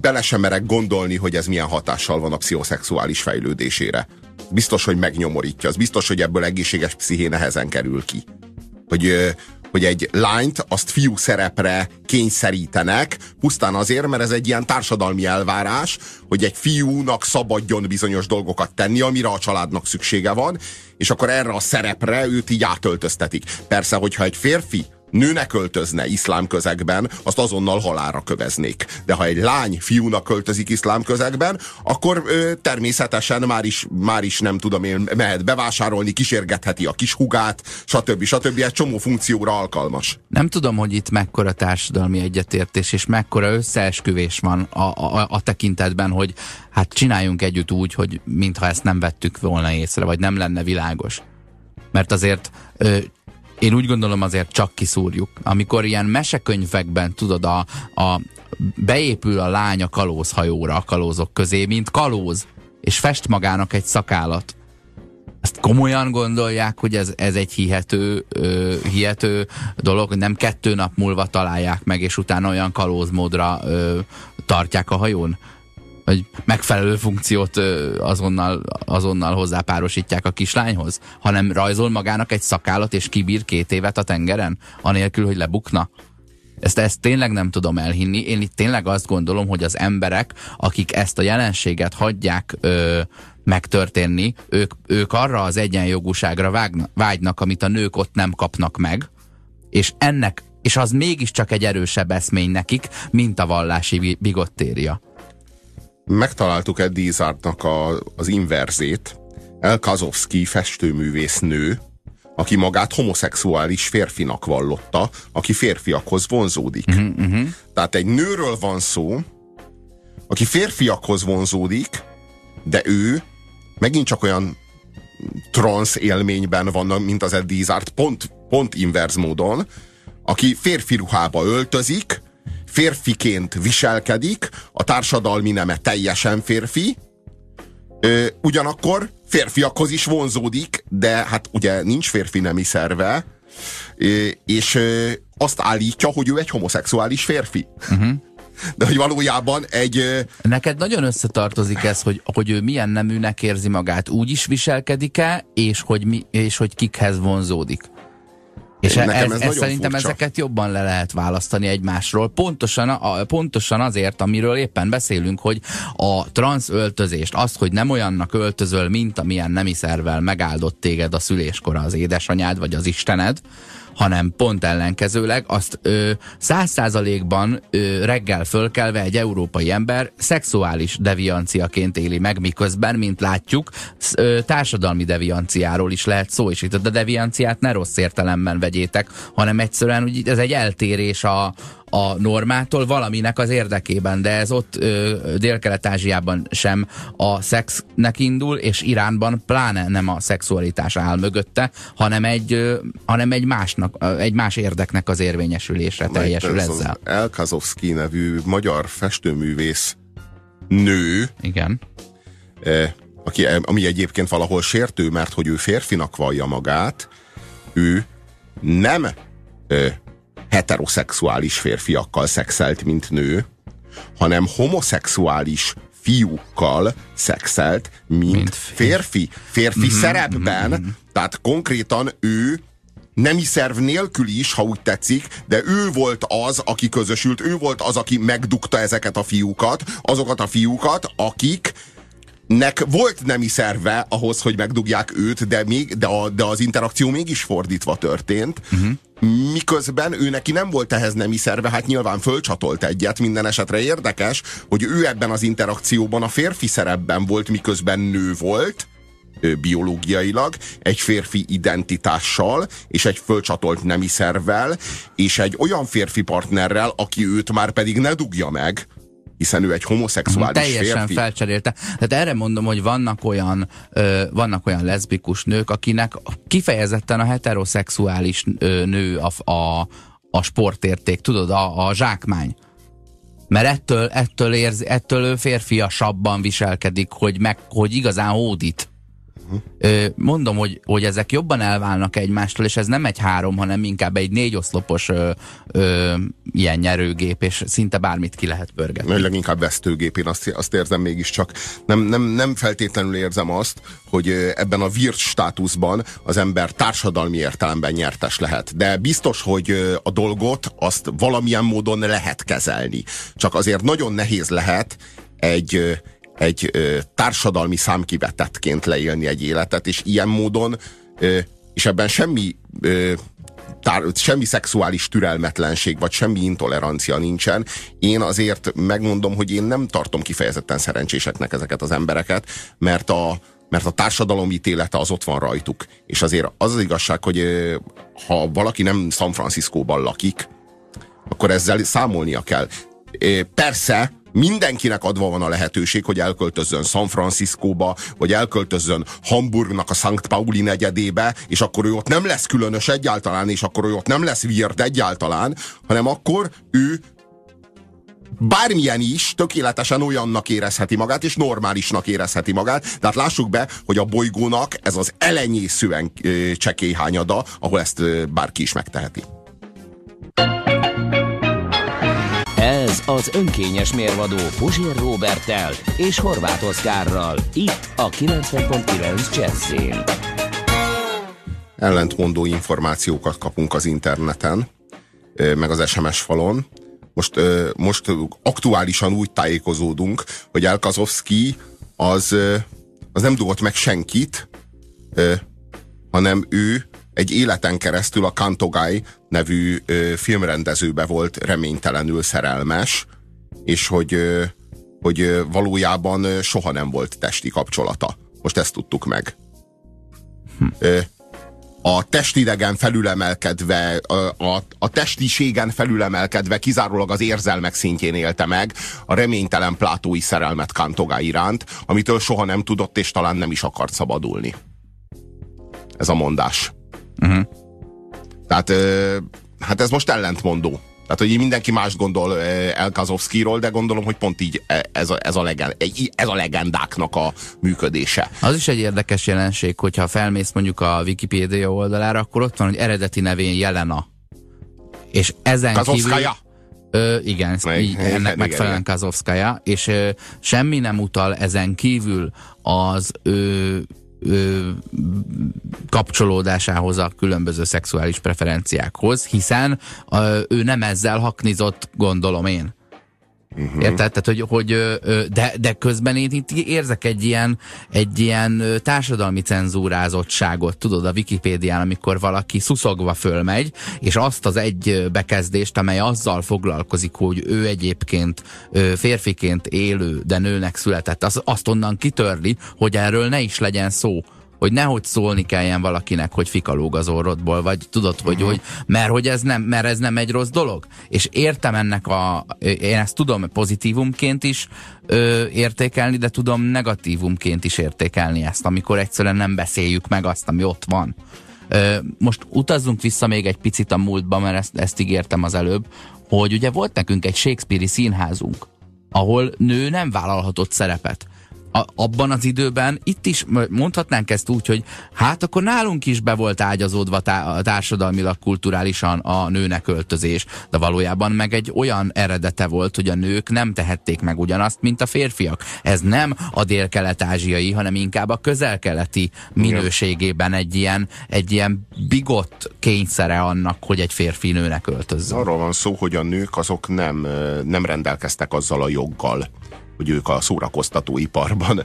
Bele sem merek gondolni, hogy ez milyen hatással van a pszichoszexuális fejlődésére. Biztos, hogy megnyomorítja. Az biztos, hogy ebből egészséges psziché nehezen kerül ki. Hogy, hogy egy lányt azt fiú szerepre kényszerítenek, pusztán azért, mert ez egy ilyen társadalmi elvárás, hogy egy fiúnak szabadjon bizonyos dolgokat tenni, amire a családnak szüksége van, és akkor erre a szerepre őt így átöltöztetik. Persze, hogyha egy férfi nőnek költözne iszlám közegben, azt azonnal halára köveznék. De ha egy lány fiúnak költözik iszlám közegben, akkor ö, természetesen már is, már is nem tudom én, mehet bevásárolni, kísérgetheti a kis hugát, stb. stb. Egy csomó funkcióra alkalmas. Nem tudom, hogy itt mekkora társadalmi egyetértés és mekkora összeesküvés van a, a, a tekintetben, hogy hát csináljunk együtt úgy, hogy mintha ezt nem vettük volna észre, vagy nem lenne világos. Mert azért ö, én úgy gondolom azért csak kiszúrjuk. Amikor ilyen mesekönyvekben, tudod, a, a beépül a lány a kalózhajóra a kalózok közé, mint kalóz, és fest magának egy szakállat. Ezt komolyan gondolják, hogy ez, ez egy hihető, ö, hihető dolog, nem kettő nap múlva találják meg, és utána olyan kalózmódra ö, tartják a hajón? Hogy megfelelő funkciót azonnal, azonnal hozzápárosítják a kislányhoz, hanem rajzol magának egy szakállat és kibír két évet a tengeren, anélkül, hogy lebukna. Ezt, ezt tényleg nem tudom elhinni. Én itt tényleg azt gondolom, hogy az emberek, akik ezt a jelenséget hagyják ö, megtörténni, ők, ők arra az egyenjogúságra vágna, vágynak, amit a nők ott nem kapnak meg, és ennek, és az mégiscsak egy erősebb eszmény nekik, mint a vallási bigottéria megtaláltuk Eddie Izzardnak a, az inverzét. El festőművész nő, aki magát homoszexuális férfinak vallotta, aki férfiakhoz vonzódik. Uh-huh, uh-huh. Tehát egy nőről van szó, aki férfiakhoz vonzódik, de ő megint csak olyan trans élményben van, mint az Eddie Izzard, pont, pont inverz módon, aki férfi ruhába öltözik, férfiként viselkedik, a társadalmi neme teljesen férfi, ö, ugyanakkor férfiakhoz is vonzódik, de hát ugye nincs férfi nemi szerve, ö, és ö, azt állítja, hogy ő egy homoszexuális férfi. Uh-huh. De hogy valójában egy... Neked nagyon összetartozik ez, hogy, hogy ő milyen neműnek érzi magát, úgy is viselkedik-e, és hogy, mi, és hogy kikhez vonzódik. És Nekem ez, ez, ez szerintem furcsa. ezeket jobban le lehet választani egymásról. Pontosan, a, pontosan azért, amiről éppen beszélünk, hogy a transz öltözést, azt, hogy nem olyannak öltözöl, mint amilyen nemi szervel megáldott téged a szüléskora az édesanyád vagy az Istened, hanem pont ellenkezőleg azt száz százalékban reggel fölkelve egy európai ember szexuális devianciaként éli meg, miközben, mint látjuk, ö, társadalmi devianciáról is lehet szó, és itt a devianciát ne rossz értelemben vegyétek, hanem egyszerűen úgy, ez egy eltérés a, a normától valaminek az érdekében, de ez ott Dél-Kelet-Ázsiában sem a szexnek indul, és Iránban pláne nem a szexualitás áll mögötte, hanem egy, ö, hanem egy, másnak, egy más érdeknek az érvényesülésre teljesül ez ezzel. El Kazowski nevű magyar festőművész nő, Igen. Eh, aki, ami egyébként valahol sértő, mert hogy ő férfinak vallja magát, ő nem eh, heteroszexuális férfiakkal szexelt, mint nő, hanem homoszexuális fiúkkal szexelt, mint, mint férfi. Férfi mm-hmm, szerepben, mm-hmm. tehát konkrétan ő nemi szerv nélkül is, ha úgy tetszik, de ő volt az, aki közösült, ő volt az, aki megdukta ezeket a fiúkat, azokat a fiúkat, akik nek volt nemi szerve ahhoz, hogy megdugják őt, de, még, de, a, de az interakció mégis fordítva történt. Uh-huh. Miközben ő neki nem volt ehhez nemi szerve, hát nyilván fölcsatolt egyet, minden esetre érdekes, hogy ő ebben az interakcióban a férfi szerepben volt, miközben nő volt, biológiailag, egy férfi identitással, és egy fölcsatolt nemi szervvel, és egy olyan férfi partnerrel, aki őt már pedig ne dugja meg, hiszen ő egy homoszexuális Teljesen férfi. felcserélte. Tehát erre mondom, hogy vannak olyan, ö, vannak olyan leszbikus nők, akinek kifejezetten a heteroszexuális ö, nő a, a, a sportérték, tudod, a, a zsákmány. Mert ettől, ettől, érzi, ettől ő férfiasabban viselkedik, hogy, meg, hogy igazán hódít. Mondom, hogy, hogy ezek jobban elválnak egymástól, és ez nem egy három, hanem inkább egy négy oszlopos ö, ö, ilyen nyerőgép, és szinte bármit ki lehet pörgetni. Nagy leginkább vesztőgép, én azt, azt érzem mégiscsak. Nem, nem, nem feltétlenül érzem azt, hogy ebben a virt státuszban az ember társadalmi értelemben nyertes lehet. De biztos, hogy a dolgot azt valamilyen módon lehet kezelni. Csak azért nagyon nehéz lehet egy egy ö, társadalmi számkivetettként leélni egy életet, és ilyen módon, ö, és ebben semmi ö, tár, semmi szexuális türelmetlenség, vagy semmi intolerancia nincsen. Én azért megmondom, hogy én nem tartom kifejezetten szerencséseknek ezeket az embereket, mert a, mert a társadalom ítélete az ott van rajtuk. És azért az az igazság, hogy ha valaki nem San Franciscóban lakik, akkor ezzel számolnia kell. Persze, mindenkinek adva van a lehetőség, hogy elköltözzön San Franciscóba, vagy elköltözzön Hamburgnak a St. Pauli negyedébe, és akkor ő ott nem lesz különös egyáltalán, és akkor ő ott nem lesz weird egyáltalán, hanem akkor ő bármilyen is tökéletesen olyannak érezheti magát, és normálisnak érezheti magát. Tehát lássuk be, hogy a bolygónak ez az elenyészően csekélyhányada, ahol ezt bárki is megteheti. Ez az önkényes mérvadó Puzsér Robertel és Horváth Oszkárral. Itt a 90.9 Jazzin. Ellentmondó információkat kapunk az interneten, meg az SMS falon. Most, most aktuálisan úgy tájékozódunk, hogy Elkazovszki az, az nem dugott meg senkit, hanem ő egy életen keresztül a Kantogai nevű ö, filmrendezőbe volt reménytelenül szerelmes, és hogy, ö, hogy ö, valójában ö, soha nem volt testi kapcsolata. Most ezt tudtuk meg. Hm. Ö, a testidegen felülemelkedve, a, a, a testiségen felülemelkedve kizárólag az érzelmek szintjén élte meg a reménytelen plátói szerelmet Kantogá iránt, amitől soha nem tudott és talán nem is akart szabadulni. Ez a mondás. Uh-huh. Tehát hát ez most ellentmondó. Tehát, hogy mindenki más gondol El Kazovszkiról, de gondolom, hogy pont így e, ez a, ez, a legend, ez a legendáknak a működése. Az is egy érdekes jelenség, hogyha felmész mondjuk a Wikipédia oldalára, akkor ott van, hogy eredeti nevén Jelena. És ezen Kazovszkaja? kívül... Ö, igen, Meg, így, ennek igen, megfelelően Kazovszkaja, és ö, semmi nem utal ezen kívül az ö, ö, kapcsolódásához a különböző szexuális preferenciákhoz, hiszen ö, ő nem ezzel haknizott, gondolom én. Uh-huh. Érted? Tehát, hogy, hogy de, de közben én itt érzek egy ilyen, egy ilyen társadalmi cenzúrázottságot, tudod, a Wikipédián, amikor valaki szuszogva fölmegy, és azt az egy bekezdést, amely azzal foglalkozik, hogy ő egyébként férfiként élő, de nőnek született, azt, azt onnan kitörli, hogy erről ne is legyen szó hogy nehogy szólni kelljen valakinek, hogy fikalóg az orrodból, vagy tudod, hogy, uh-huh. hogy mert hogy ez nem, mert ez nem egy rossz dolog. És értem ennek a, én ezt tudom pozitívumként is ö, értékelni, de tudom negatívumként is értékelni ezt, amikor egyszerűen nem beszéljük meg azt, ami ott van. Ö, most utazzunk vissza még egy picit a múltba, mert ezt, ezt ígértem az előbb, hogy ugye volt nekünk egy Shakespeare-i színházunk, ahol nő nem vállalhatott szerepet a, abban az időben itt is mondhatnánk ezt úgy, hogy hát akkor nálunk is be volt ágyazódva tá társadalmilag, kulturálisan a nőnek öltözés, de valójában meg egy olyan eredete volt, hogy a nők nem tehették meg ugyanazt, mint a férfiak. Ez nem a dél-kelet-ázsiai, hanem inkább a közel-keleti minőségében egy ilyen, egy ilyen bigott kényszere annak, hogy egy férfi nőnek öltözzön. Arról van szó, hogy a nők azok nem, nem rendelkeztek azzal a joggal, hogy ők a szórakoztatóiparban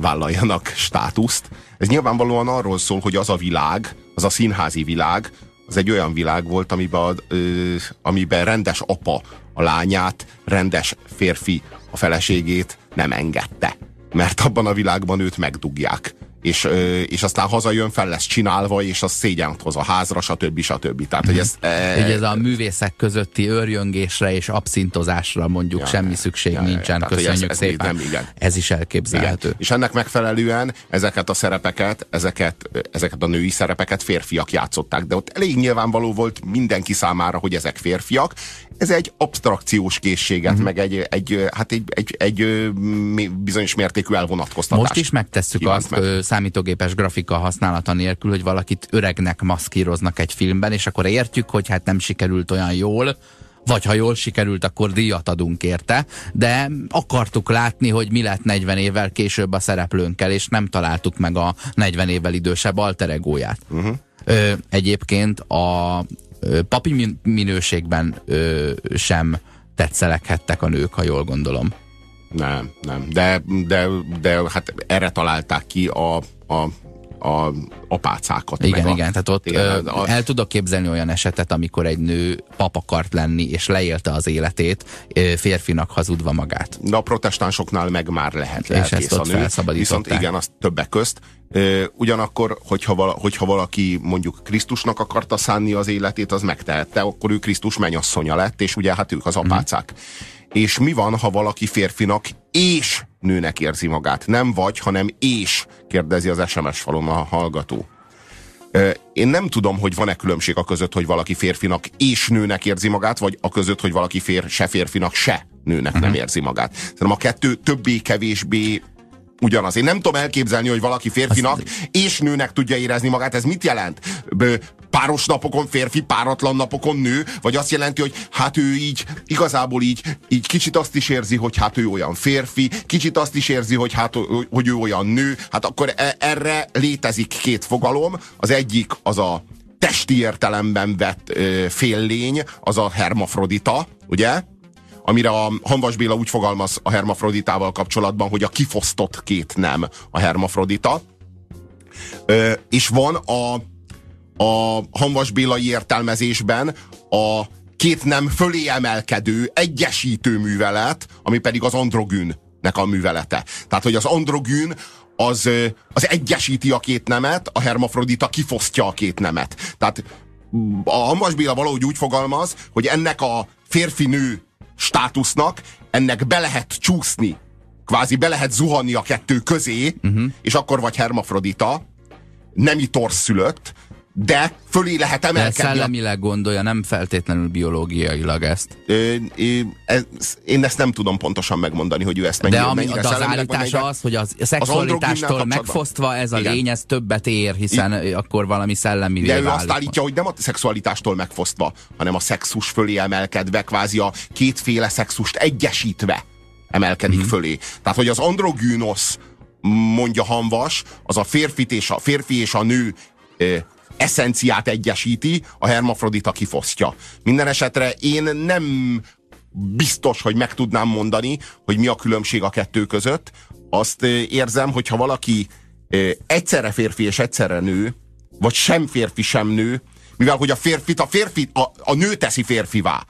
vállaljanak státuszt. Ez nyilvánvalóan arról szól, hogy az a világ, az a színházi világ, az egy olyan világ volt, amiben, ö, amiben rendes apa a lányát, rendes férfi a feleségét nem engedte. Mert abban a világban őt megdugják és, és aztán hazajön, fel lesz csinálva, és az szégyent hoz a házra, stb. stb. Tehát, hogy ez, e, ez a művészek közötti őrjöngésre és abszintozásra mondjuk ja, semmi szükség ja, nincsen. Ja, Köszönjük ez, ez szépen. Nem, igen. Ez is elképzelhető. Igen. És ennek megfelelően ezeket a szerepeket, ezeket, ezeket a női szerepeket férfiak játszották, de ott elég nyilvánvaló volt mindenki számára, hogy ezek férfiak, ez egy abstrakciós készséget, uh-huh. meg egy, egy, hát egy, egy, egy, egy bizonyos mértékű elvonatkoztatás. Most is megtesszük azt meg számítógépes grafika használata nélkül, hogy valakit öregnek maszkíroznak egy filmben, és akkor értjük, hogy hát nem sikerült olyan jól, vagy ha jól sikerült, akkor díjat adunk érte, de akartuk látni, hogy mi lett 40 évvel később a szereplőnkkel, és nem találtuk meg a 40 évvel idősebb alteregóját. Uh-huh. Ö, egyébként a ö, papi minőségben ö, sem tetszelekhettek a nők, ha jól gondolom. Nem, nem. De, de, de hát erre találták ki a, a a apácákat. Igen, igen, tehát ott igen, a... el tudok képzelni olyan esetet, amikor egy nő pap akart lenni, és leélte az életét, férfinak hazudva magát. De a protestánsoknál meg már lehet, lehet és ezt ott a nő. Viszont igen, az többek közt. Ugyanakkor, hogyha, vala, hogyha valaki mondjuk Krisztusnak akarta szánni az életét, az megtehette, akkor ő Krisztus mennyasszonya lett, és ugye hát ők az mhm. apácák. Mm. És mi van, ha valaki férfinak és nőnek érzi magát? Nem vagy, hanem és, kérdezi az SMS falon a hallgató. Én nem tudom, hogy van-e különbség a között, hogy valaki férfinak és nőnek érzi magát, vagy a között, hogy valaki fér, se férfinak, se nőnek nem mhm. érzi magát. Szerintem a kettő többé-kevésbé ugyanaz. Én nem tudom elképzelni, hogy valaki férfinak Azt... és nőnek tudja érezni magát. Ez mit jelent? páros napokon férfi, páratlan napokon nő, vagy azt jelenti, hogy hát ő így, igazából így, így kicsit azt is érzi, hogy hát ő olyan férfi, kicsit azt is érzi, hogy hát hogy ő olyan nő. Hát akkor e, erre létezik két fogalom. Az egyik az a testi értelemben vett ö, féllény, az a hermafrodita, ugye? Amire a Hanvas Béla úgy fogalmaz a hermafroditával kapcsolatban, hogy a kifosztott két nem a hermafrodita. Ö, és van a, a Hanvas Bélai értelmezésben a két nem fölé emelkedő, egyesítő művelet, ami pedig az androgűnnek a művelete. Tehát, hogy az androgűn az, az egyesíti a két nemet, a hermafrodita kifosztja a két nemet. Tehát a Hanvas Béla valahogy úgy fogalmaz, hogy ennek a férfi-nő státusznak ennek be lehet csúszni, kvázi be lehet zuhanni a kettő közé, uh-huh. és akkor vagy hermafrodita, nemi torszülött, de fölé lehet emelkedni. De szellemileg gondolja, nem feltétlenül biológiailag ezt. Ö, ö, ez, én ezt nem tudom pontosan megmondani, hogy ő ezt mennyire, De, ami, mennyire de az állítása az, hogy az a szexualitástól megfosztva ez a Igen. lény, ez többet ér, hiszen I, akkor valami szellemi De ő azt állítja, hogy nem a szexualitástól megfosztva, hanem a szexus fölé emelkedve, kvázi a kétféle szexust egyesítve emelkedik mm-hmm. fölé. Tehát, hogy az androgűnosz mondja Hanvas, az a férfit és a férfi és a nő eszenciát egyesíti, a hermafrodita kifosztja. Minden esetre én nem biztos, hogy meg tudnám mondani, hogy mi a különbség a kettő között. Azt érzem, hogy ha valaki egyszerre férfi és egyszerre nő, vagy sem férfi, sem nő, mivel hogy a férfit, a férfi, a, a nő teszi férfivá.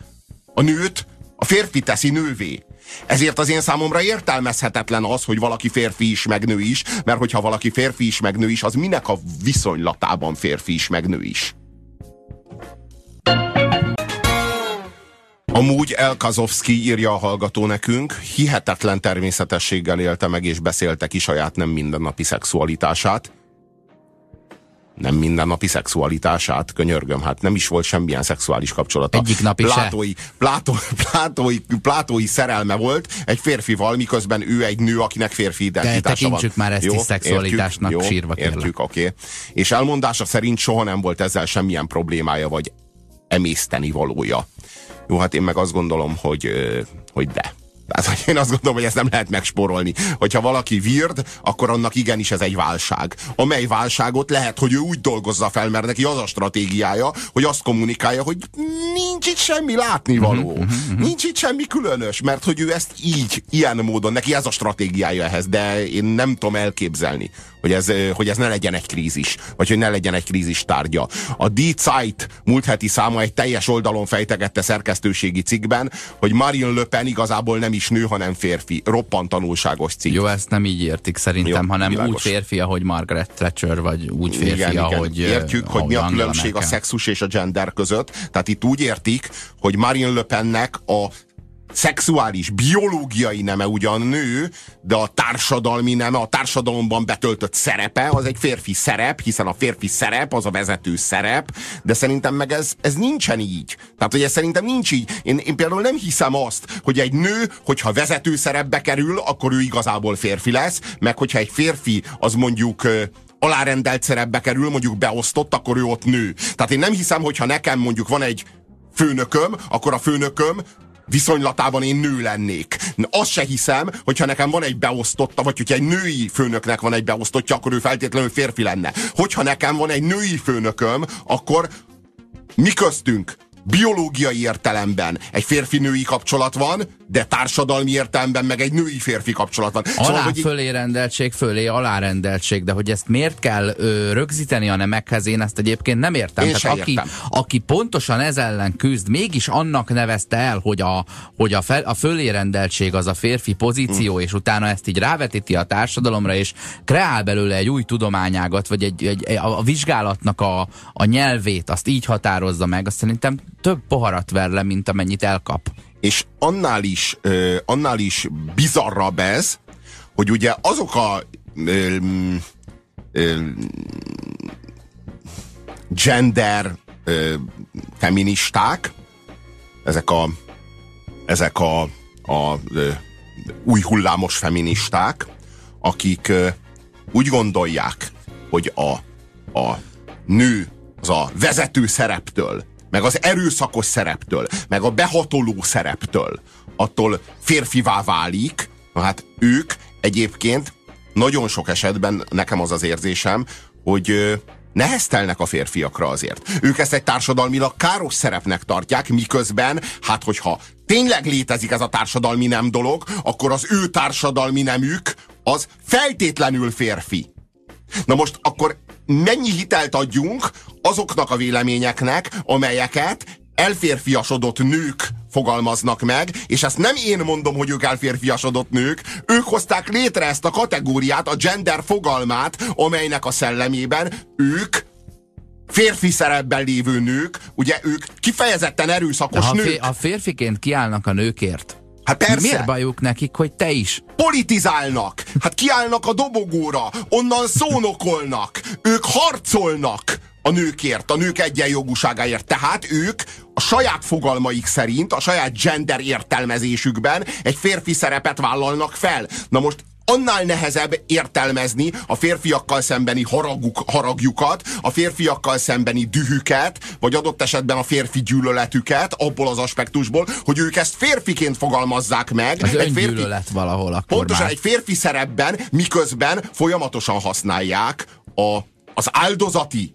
A nőt a férfi teszi nővé. Ezért az én számomra értelmezhetetlen az, hogy valaki férfi is, meg nő is, mert hogyha valaki férfi is, meg nő is, az minek a viszonylatában férfi is, meg nő is? Amúgy El Kazovski írja a hallgató nekünk, hihetetlen természetességgel élte meg és beszélte ki saját nem mindennapi szexualitását nem mindennapi szexualitását, könyörgöm, hát nem is volt semmilyen szexuális kapcsolata. Egyik nap is plátói, plátó, plátói, plátói szerelme volt egy férfival, miközben ő egy nő, akinek férfi identitása van. már ezt jó, is szexualitásnak értjük, sírva jó, értjük, oké. Okay. És elmondása szerint soha nem volt ezzel semmilyen problémája, vagy emészteni valója. Jó, hát én meg azt gondolom, hogy, hogy de. Tehát hogy én azt gondolom, hogy ezt nem lehet megsporolni. Hogyha valaki vird, akkor annak igenis ez egy válság. Amely válságot lehet, hogy ő úgy dolgozza fel, mert neki az a stratégiája, hogy azt kommunikálja, hogy nincs itt semmi látnivaló. Uh-huh, uh-huh. Nincs itt semmi különös, mert hogy ő ezt így, ilyen módon, neki ez a stratégiája ehhez, de én nem tudom elképzelni, hogy ez, hogy ez ne legyen egy krízis, vagy hogy ne legyen egy krízis tárgya. A Die Zeit múlt heti száma egy teljes oldalon fejtegette szerkesztőségi cikkben, hogy Marine Le Pen igazából nem is nő, hanem férfi. Roppant tanulságos cikk. Jó, ezt nem így értik szerintem, Jó, hanem világos. úgy férfi, ahogy Margaret Thatcher, vagy úgy férfi, igen, ahogy igen. Értjük, ahogy hogy mi a különbség a szexus és a gender között. Tehát itt úgy értik, hogy Marine Le Pennek a szexuális, biológiai neme ugyan nő, de a társadalmi neme, a társadalomban betöltött szerepe, az egy férfi szerep, hiszen a férfi szerep az a vezető szerep, de szerintem meg ez, ez nincsen így. Tehát, hogy ez szerintem nincs így. Én, én például nem hiszem azt, hogy egy nő, hogyha vezető szerepbe kerül, akkor ő igazából férfi lesz, meg hogyha egy férfi az mondjuk alárendelt szerepbe kerül, mondjuk beosztott, akkor ő ott nő. Tehát én nem hiszem, hogyha nekem mondjuk van egy főnököm, akkor a főnököm viszonylatában én nő lennék. Azt se hiszem, hogyha nekem van egy beosztotta, vagy hogyha egy női főnöknek van egy beosztottja, akkor ő feltétlenül férfi lenne. Hogyha nekem van egy női főnököm, akkor mi köztünk biológiai értelemben egy férfi-női kapcsolat van, de társadalmi értelemben meg egy női-férfi kapcsolat van. Alá szóval, hogy fölé rendeltség, fölé alárendeltség, de hogy ezt miért kell ö, rögzíteni a nemekhez, én ezt egyébként nem értem. Én Tehát aki, értem. aki pontosan ez ellen küzd, mégis annak nevezte el, hogy a, hogy a, fel, a fölé rendeltség az a férfi pozíció, hmm. és utána ezt így rávetíti a társadalomra, és kreál belőle egy új tudományágat, vagy egy, egy, a, a vizsgálatnak a, a nyelvét, azt így határozza meg, azt szerintem több poharat ver le, mint amennyit elkap. És annál is, annál is bizarrabb ez, hogy ugye azok a gender feministák, ezek a, ezek a, a új hullámos feministák, akik úgy gondolják, hogy a, a nő az a vezető szereptől meg az erőszakos szereptől, meg a behatoló szereptől, attól férfivá válik, na hát ők egyébként nagyon sok esetben nekem az az érzésem, hogy neheztelnek a férfiakra azért. Ők ezt egy társadalmilag káros szerepnek tartják, miközben, hát hogyha tényleg létezik ez a társadalmi nem dolog, akkor az ő társadalmi nemük az feltétlenül férfi. Na most akkor mennyi hitelt adjunk azoknak a véleményeknek, amelyeket elférfiasodott nők fogalmaznak meg, és ezt nem én mondom, hogy ők elférfiasodott nők, ők hozták létre ezt a kategóriát, a gender fogalmát, amelynek a szellemében ők férfi szerepben lévő nők, ugye ők kifejezetten erőszakos ha nők. Ha férfiként kiállnak a nőkért, Hát persze. Miért bajuk nekik, hogy te is? Politizálnak. Hát kiállnak a dobogóra, onnan szónokolnak. Ők harcolnak a nőkért, a nők egyenjogúságáért. Tehát ők a saját fogalmaik szerint, a saját gender értelmezésükben egy férfi szerepet vállalnak fel. Na most annál nehezebb értelmezni a férfiakkal szembeni haraguk, haragjukat, a férfiakkal szembeni dühüket, vagy adott esetben a férfi gyűlöletüket, abból az aspektusból, hogy ők ezt férfiként fogalmazzák meg. Az egy férfi, valahol akkor Pontosan már. egy férfi szerepben, miközben folyamatosan használják a, az áldozati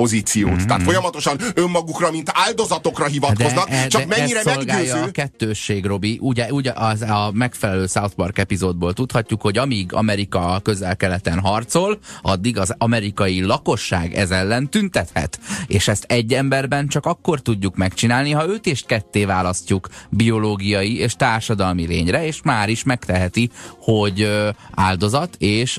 pozíciót. Mm-hmm. Tehát folyamatosan önmagukra, mint áldozatokra hivatkoznak, de, csak de mennyire meggyőző. a kettősség, Robi. Ugye, ugye az, a megfelelő South Park epizódból tudhatjuk, hogy amíg Amerika közel-keleten harcol, addig az amerikai lakosság ez ellen tüntethet. És ezt egy emberben csak akkor tudjuk megcsinálni, ha őt is ketté választjuk biológiai és társadalmi lényre, és már is megteheti, hogy áldozat és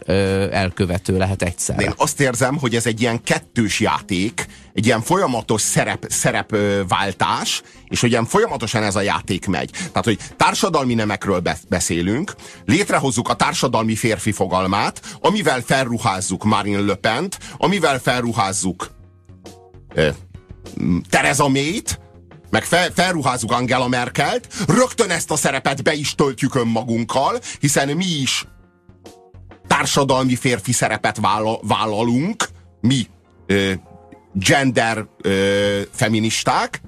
elkövető lehet egyszerre. Én azt érzem, hogy ez egy ilyen kettős játék játék, egy ilyen folyamatos szerep, szerepváltás, és hogy ilyen folyamatosan ez a játék megy. Tehát, hogy társadalmi nemekről beszélünk, létrehozzuk a társadalmi férfi fogalmát, amivel felruházzuk Marine Le Pen-t, amivel felruházzuk eh, Tereza May-t, meg fel, felruházzuk Angela Merkelt, rögtön ezt a szerepet be is töltjük önmagunkkal, hiszen mi is társadalmi férfi szerepet vállal, vállalunk, mi gender ö, feministák,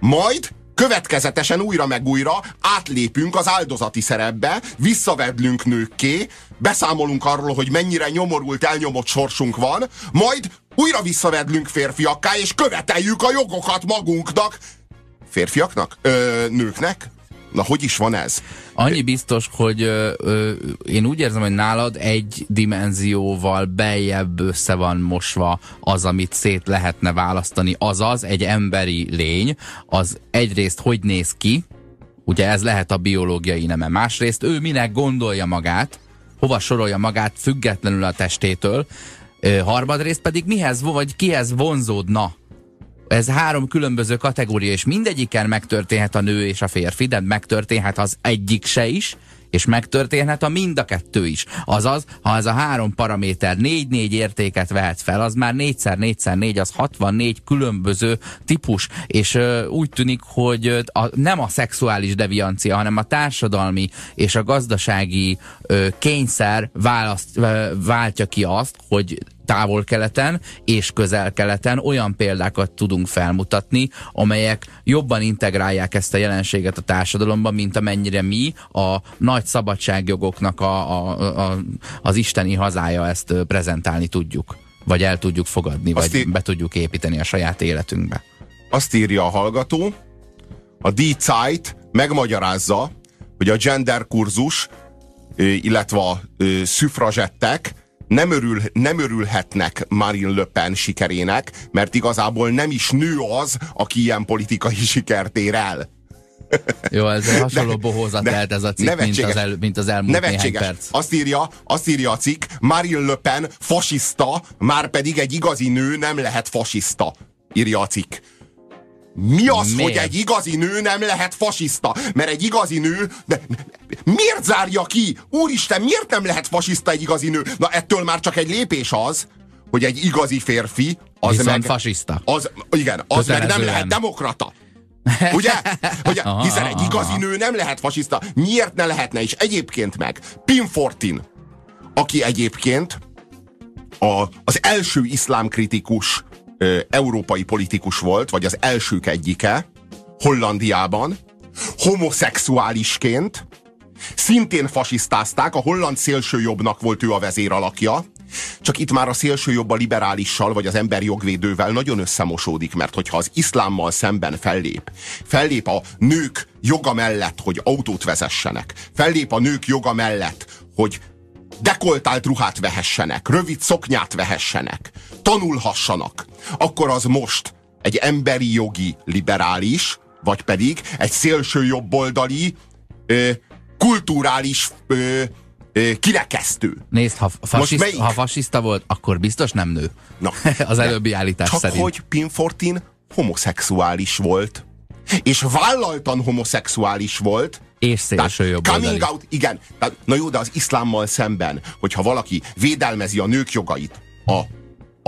majd következetesen újra meg újra átlépünk az áldozati szerepbe, visszavedlünk nőkké, beszámolunk arról, hogy mennyire nyomorult, elnyomott sorsunk van, majd újra visszavedlünk férfiakká, és követeljük a jogokat magunknak. Férfiaknak? Ö, nőknek? Na, hogy is van ez? Annyi biztos, hogy ö, ö, én úgy érzem, hogy nálad egy dimenzióval beljebb össze van mosva az, amit szét lehetne választani. Azaz, egy emberi lény, az egyrészt hogy néz ki, ugye ez lehet a biológiai neme. Másrészt ő minek gondolja magát, hova sorolja magát függetlenül a testétől, ö, harmadrészt pedig mihez vagy kihez vonzódna ez három különböző kategória, és mindegyiken megtörténhet a nő és a férfi, de megtörténhet az egyik se is, és megtörténhet a mind a kettő is. Azaz, ha ez a három paraméter 4-4 értéket vehet fel, az már 4x4x4, az 64 különböző típus, és ö, úgy tűnik, hogy a, nem a szexuális deviancia, hanem a társadalmi és a gazdasági ö, kényszer választ, ö, váltja ki azt, hogy távol-keleten és közel-keleten olyan példákat tudunk felmutatni, amelyek jobban integrálják ezt a jelenséget a társadalomban, mint amennyire mi a nagy szabadságjogoknak a, a, a, az isteni hazája ezt prezentálni tudjuk. Vagy el tudjuk fogadni, Azt vagy be tudjuk építeni a saját életünkbe. Azt írja a hallgató, a Die Zeit megmagyarázza, hogy a gender kurzus, illetve a szüfrazsettek nem, örül, nem örülhetnek Marine Le Pen sikerének, mert igazából nem is nő az, aki ilyen politikai sikert ér el. Jó, ez egy hasonló bohózat ne, lehet ez a cikk, mint az, el, mint az elmúlt néhány perc. Azt írja, azt írja a cikk, Marine Le Pen fasiszta, már pedig egy igazi nő nem lehet fasiszta, írja a cikk. Mi az, miért? hogy egy igazi nő nem lehet fasiszta? Mert egy igazi nő... De miért zárja ki? Úristen, miért nem lehet fasiszta egy igazi nő? Na ettől már csak egy lépés az, hogy egy igazi férfi az Viszont meg... fasiszta. Az, igen, az meg nem lehet demokrata. Ugye? Ugye? Hiszen egy igazi nő nem lehet fasiszta. Miért ne lehetne? És egyébként meg Pim Fortin, aki egyébként a, az első iszlámkritikus ö, európai politikus volt, vagy az elsők egyike, Hollandiában, homoszexuálisként, szintén fasisztázták, a holland szélsőjobbnak volt ő a vezéralakja, csak itt már a szélsőjobb a liberálissal, vagy az emberjogvédővel nagyon összemosódik, mert hogyha az iszlámmal szemben fellép, fellép a nők joga mellett, hogy autót vezessenek, fellép a nők joga mellett, hogy dekoltált ruhát vehessenek, rövid szoknyát vehessenek, tanulhassanak, akkor az most egy emberi jogi liberális, vagy pedig egy szélső jobboldali ö, kulturális ö, ö, kirekesztő. Nézd, ha, fasiszt, ha fasiszta volt, akkor biztos nem nő. Na, az előbbi állítás csak szerint. hogy Pinfortin homoszexuális volt. És vállaltan homoszexuális volt, és szélső jobb Coming out, igen. Tehát, na jó, de az iszlámmal szemben, hogyha valaki védelmezi a nők jogait, a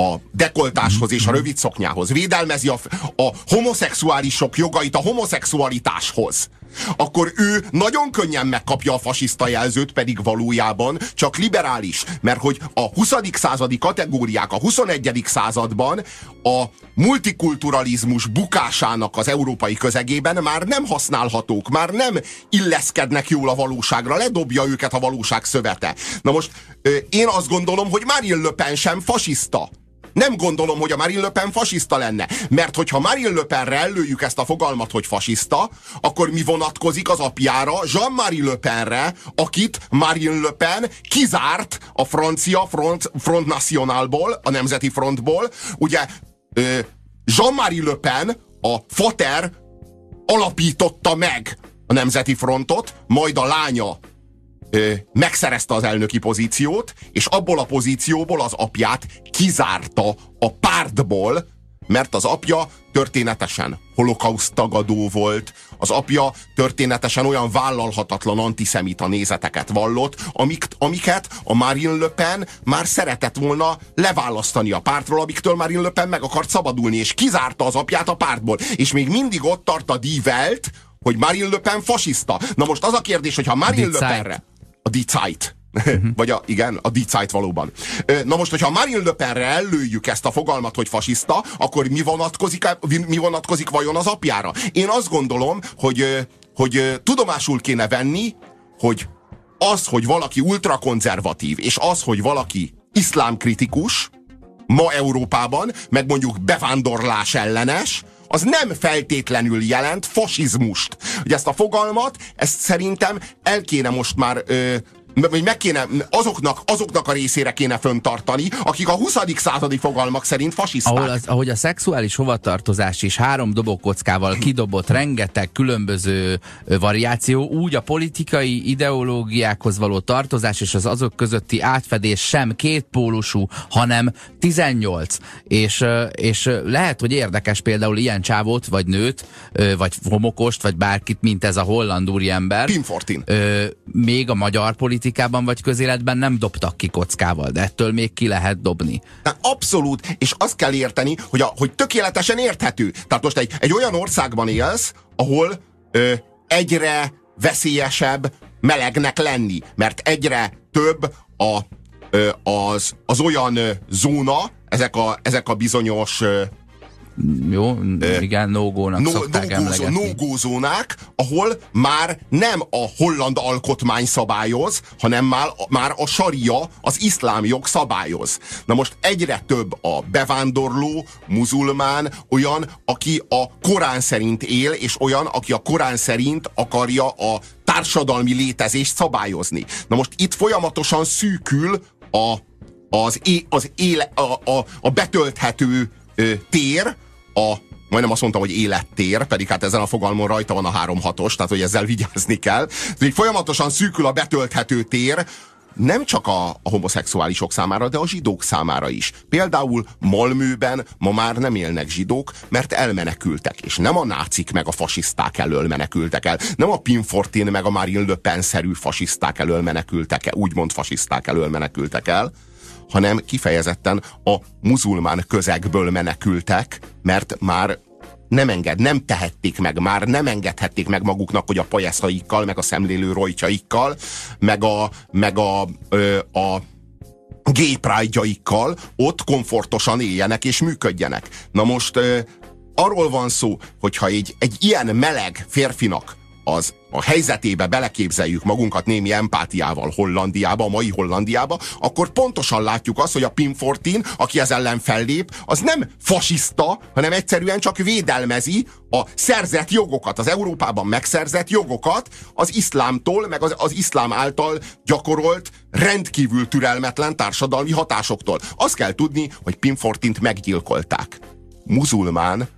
a dekoltáshoz és a rövid szoknyához, védelmezi a, a homoszexuálisok jogait a homoszexualitáshoz, akkor ő nagyon könnyen megkapja a fasiszta jelzőt, pedig valójában csak liberális. Mert hogy a 20. századi kategóriák a 21. században a multikulturalizmus bukásának az európai közegében már nem használhatók, már nem illeszkednek jól a valóságra, ledobja őket a valóság szövete. Na most én azt gondolom, hogy Marine Le Pen sem fasiszta. Nem gondolom, hogy a Marine Le Pen fasiszta lenne. Mert hogyha Marine Le Penre ellőjük ezt a fogalmat, hogy fasiszta, akkor mi vonatkozik az apjára, Jean-Marie Le Penre, akit Marine Le Pen kizárt a francia Front, Front Nationalból, a Nemzeti Frontból. Ugye Jean-Marie Le Pen, a fater alapította meg a Nemzeti Frontot, majd a lánya ö, megszerezte az elnöki pozíciót, és abból a pozícióból az apját kizárta a pártból, mert az apja történetesen holokauszt tagadó volt, az apja történetesen olyan vállalhatatlan antiszemita nézeteket vallott, amik, amiket a Marine Le Pen már szeretett volna leválasztani a pártról, amiktől Marine Le Pen meg akart szabadulni, és kizárta az apját a pártból. És még mindig ott tart a Die Welt, hogy Marine Le Pen fasiszta. Na most az a kérdés, hogy ha Marine Le Penre a Die Zeit. Uh-huh. Vagy a, igen, a Die Zeit valóban. Na most, hogyha Marine Le Penre ellőjük ezt a fogalmat, hogy fasiszta, akkor mi vonatkozik, mi vonatkozik vajon az apjára? Én azt gondolom, hogy, hogy tudomásul kéne venni, hogy az, hogy valaki ultrakonzervatív, és az, hogy valaki iszlámkritikus, ma Európában, meg mondjuk bevándorlás ellenes, az nem feltétlenül jelent fasizmust. Hogy ezt a fogalmat, ezt szerintem el kéne most már ö, vagy meg kéne, azoknak, azoknak a részére kéne föntartani, akik a 20. századi fogalmak szerint fasiszták. Ahol az, ahogy a szexuális hovatartozás is három dobókockával kidobott rengeteg különböző variáció, úgy a politikai ideológiákhoz való tartozás és az azok közötti átfedés sem kétpólusú, hanem 18. És, és lehet, hogy érdekes például ilyen csávót, vagy nőt, vagy homokost, vagy bárkit, mint ez a holland úriember. Pim Fortin. Még a magyar politikában vagy közéletben nem dobtak ki kockával, de ettől még ki lehet dobni. De abszolút, és azt kell érteni, hogy, a, hogy tökéletesen érthető. Tehát most egy, egy olyan országban élsz, ahol ö, egyre veszélyesebb melegnek lenni, mert egyre több a, ö, az, az olyan zóna, ezek a, ezek a bizonyos jó, igen, no-go-nak no, szokták no no zónák, ahol már nem a holland alkotmány szabályoz, hanem már, már a saria, az iszlám jog szabályoz. Na most egyre több a bevándorló, muzulmán, olyan, aki a Korán szerint él, és olyan, aki a Korán szerint akarja a társadalmi létezést szabályozni. Na most itt folyamatosan szűkül a, az, é, az éle, a, a, a betölthető ö, tér, a majdnem azt mondtam, hogy élettér, pedig hát ezen a fogalmon rajta van a 3-6-os, tehát hogy ezzel vigyázni kell. Így folyamatosan szűkül a betölthető tér, nem csak a, a homoszexuálisok számára, de a zsidók számára is. Például Malmőben ma már nem élnek zsidók, mert elmenekültek, és nem a nácik meg a fasiszták elől menekültek el, nem a Pinfortin meg a Marine Le Pen-szerű fasiszták elől menekültek el, úgymond fasiszták elől menekültek el, hanem kifejezetten a muzulmán közegből menekültek, mert már nem enged, nem tehették meg, már nem engedhették meg maguknak, hogy a pajeszaikkal, meg a szemlélő rojtjaikkal, meg a, meg a, ö, a gay pride ott komfortosan éljenek és működjenek. Na most ö, arról van szó, hogyha egy, egy ilyen meleg férfinak az a helyzetébe beleképzeljük magunkat némi empátiával Hollandiába, a mai Hollandiába, akkor pontosan látjuk azt, hogy a Pinfortin, aki ez ellen fellép, az nem fasiszta, hanem egyszerűen csak védelmezi a szerzett jogokat, az Európában megszerzett jogokat az iszlámtól, meg az, az iszlám által gyakorolt rendkívül türelmetlen társadalmi hatásoktól. Azt kell tudni, hogy Pinfortint meggyilkolták. Muzulmán,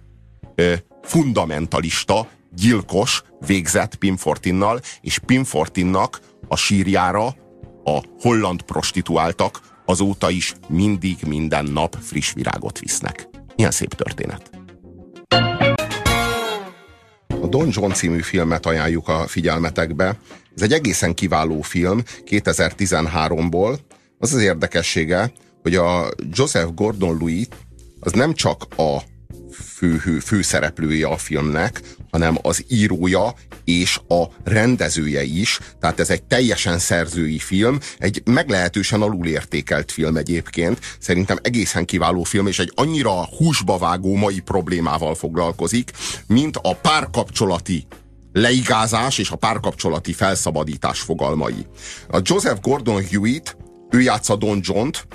fundamentalista, gyilkos végzett Pinfortinnal, és Pinfortinnak a sírjára a holland prostituáltak azóta is mindig minden nap friss virágot visznek. Ilyen szép történet. A Don John című filmet ajánljuk a figyelmetekbe. Ez egy egészen kiváló film 2013-ból. Az az érdekessége, hogy a Joseph Gordon-Louis az nem csak a fő, főszereplője a filmnek, hanem az írója és a rendezője is. Tehát ez egy teljesen szerzői film, egy meglehetősen alulértékelt film egyébként. Szerintem egészen kiváló film, és egy annyira húsba vágó mai problémával foglalkozik, mint a párkapcsolati leigázás és a párkapcsolati felszabadítás fogalmai. A Joseph Gordon-Hewitt, ő játsza Don John-t,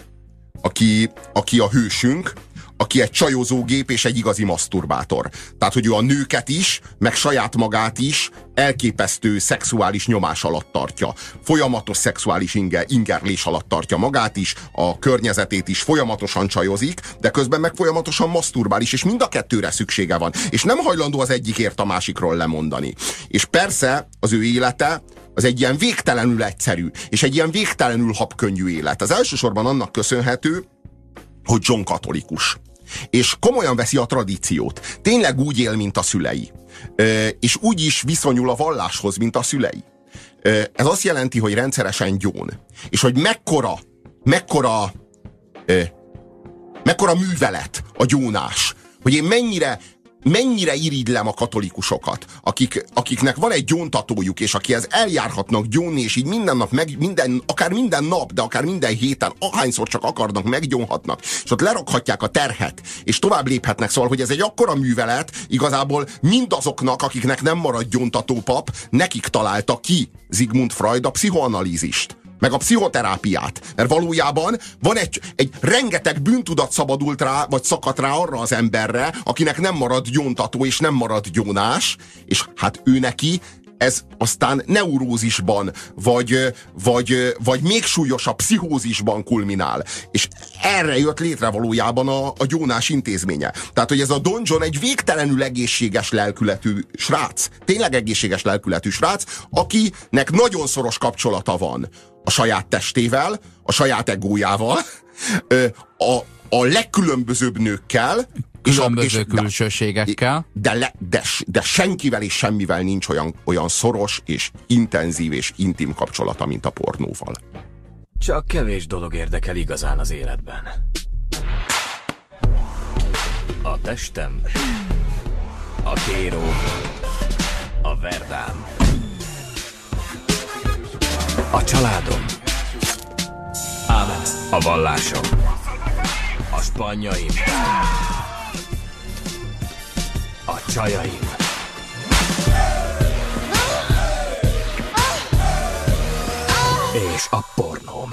aki, aki a hősünk, aki egy csajozógép és egy igazi maszturbátor. Tehát, hogy ő a nőket is, meg saját magát is elképesztő szexuális nyomás alatt tartja. Folyamatos szexuális inge, ingerlés alatt tartja magát is, a környezetét is folyamatosan csajozik, de közben meg folyamatosan maszturbál is, és mind a kettőre szüksége van. És nem hajlandó az egyikért a másikról lemondani. És persze az ő élete az egy ilyen végtelenül egyszerű, és egy ilyen végtelenül habkönnyű élet. Az elsősorban annak köszönhető, hogy John katolikus és komolyan veszi a tradíciót. Tényleg úgy él, mint a szülei. És úgy is viszonyul a valláshoz, mint a szülei. Ez azt jelenti, hogy rendszeresen gyón. És hogy mekkora, mekkora, mekkora művelet a gyónás. Hogy én mennyire mennyire irigylem a katolikusokat, akik, akiknek van egy gyóntatójuk, és akihez eljárhatnak gyónni, és így minden nap, meg, minden, akár minden nap, de akár minden héten, ahányszor csak akarnak, meggyónhatnak, és ott lerakhatják a terhet, és tovább léphetnek. Szóval, hogy ez egy akkora művelet, igazából mindazoknak, akiknek nem marad gyóntatópap, nekik találta ki Sigmund Freud a pszichoanalízist meg a pszichoterápiát. Mert valójában van egy, egy rengeteg bűntudat szabadult rá, vagy szakadt rá arra az emberre, akinek nem marad gyóntató és nem marad gyónás, és hát ő neki ez aztán neurózisban, vagy, vagy, vagy még súlyosabb pszichózisban kulminál. És erre jött létre valójában a, a gyónás intézménye. Tehát, hogy ez a Don John egy végtelenül egészséges lelkületű srác. Tényleg egészséges lelkületű srác, akinek nagyon szoros kapcsolata van a saját testével, a saját egójával, a, a legkülönbözőbb nőkkel, különböző és, külsőségekkel. De, de, de, de senkivel és semmivel nincs olyan, olyan szoros és intenzív és intim kapcsolata, mint a pornóval. Csak kevés dolog érdekel igazán az életben. A testem, a kéró, a verdám, a családom, a vallásom, a spanyaim, a csajaim. És a pornóm.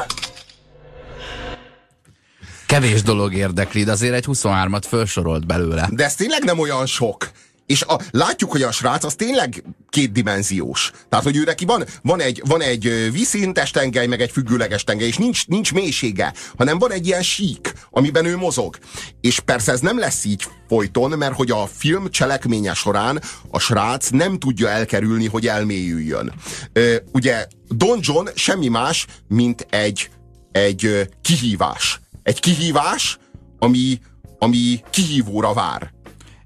Kevés dolog érdekli, de azért egy 23-at felsorolt belőle. De ez tényleg nem olyan sok. És a, látjuk, hogy a srác az tényleg kétdimenziós. Tehát, hogy ő neki van, van egy, van egy vízszintes tengely, meg egy függőleges tengely, és nincs, nincs mélysége, hanem van egy ilyen sík, amiben ő mozog. És persze ez nem lesz így folyton, mert hogy a film cselekménye során a srác nem tudja elkerülni, hogy elmélyüljön. ugye Don John semmi más, mint egy, egy kihívás. Egy kihívás, ami, ami kihívóra vár.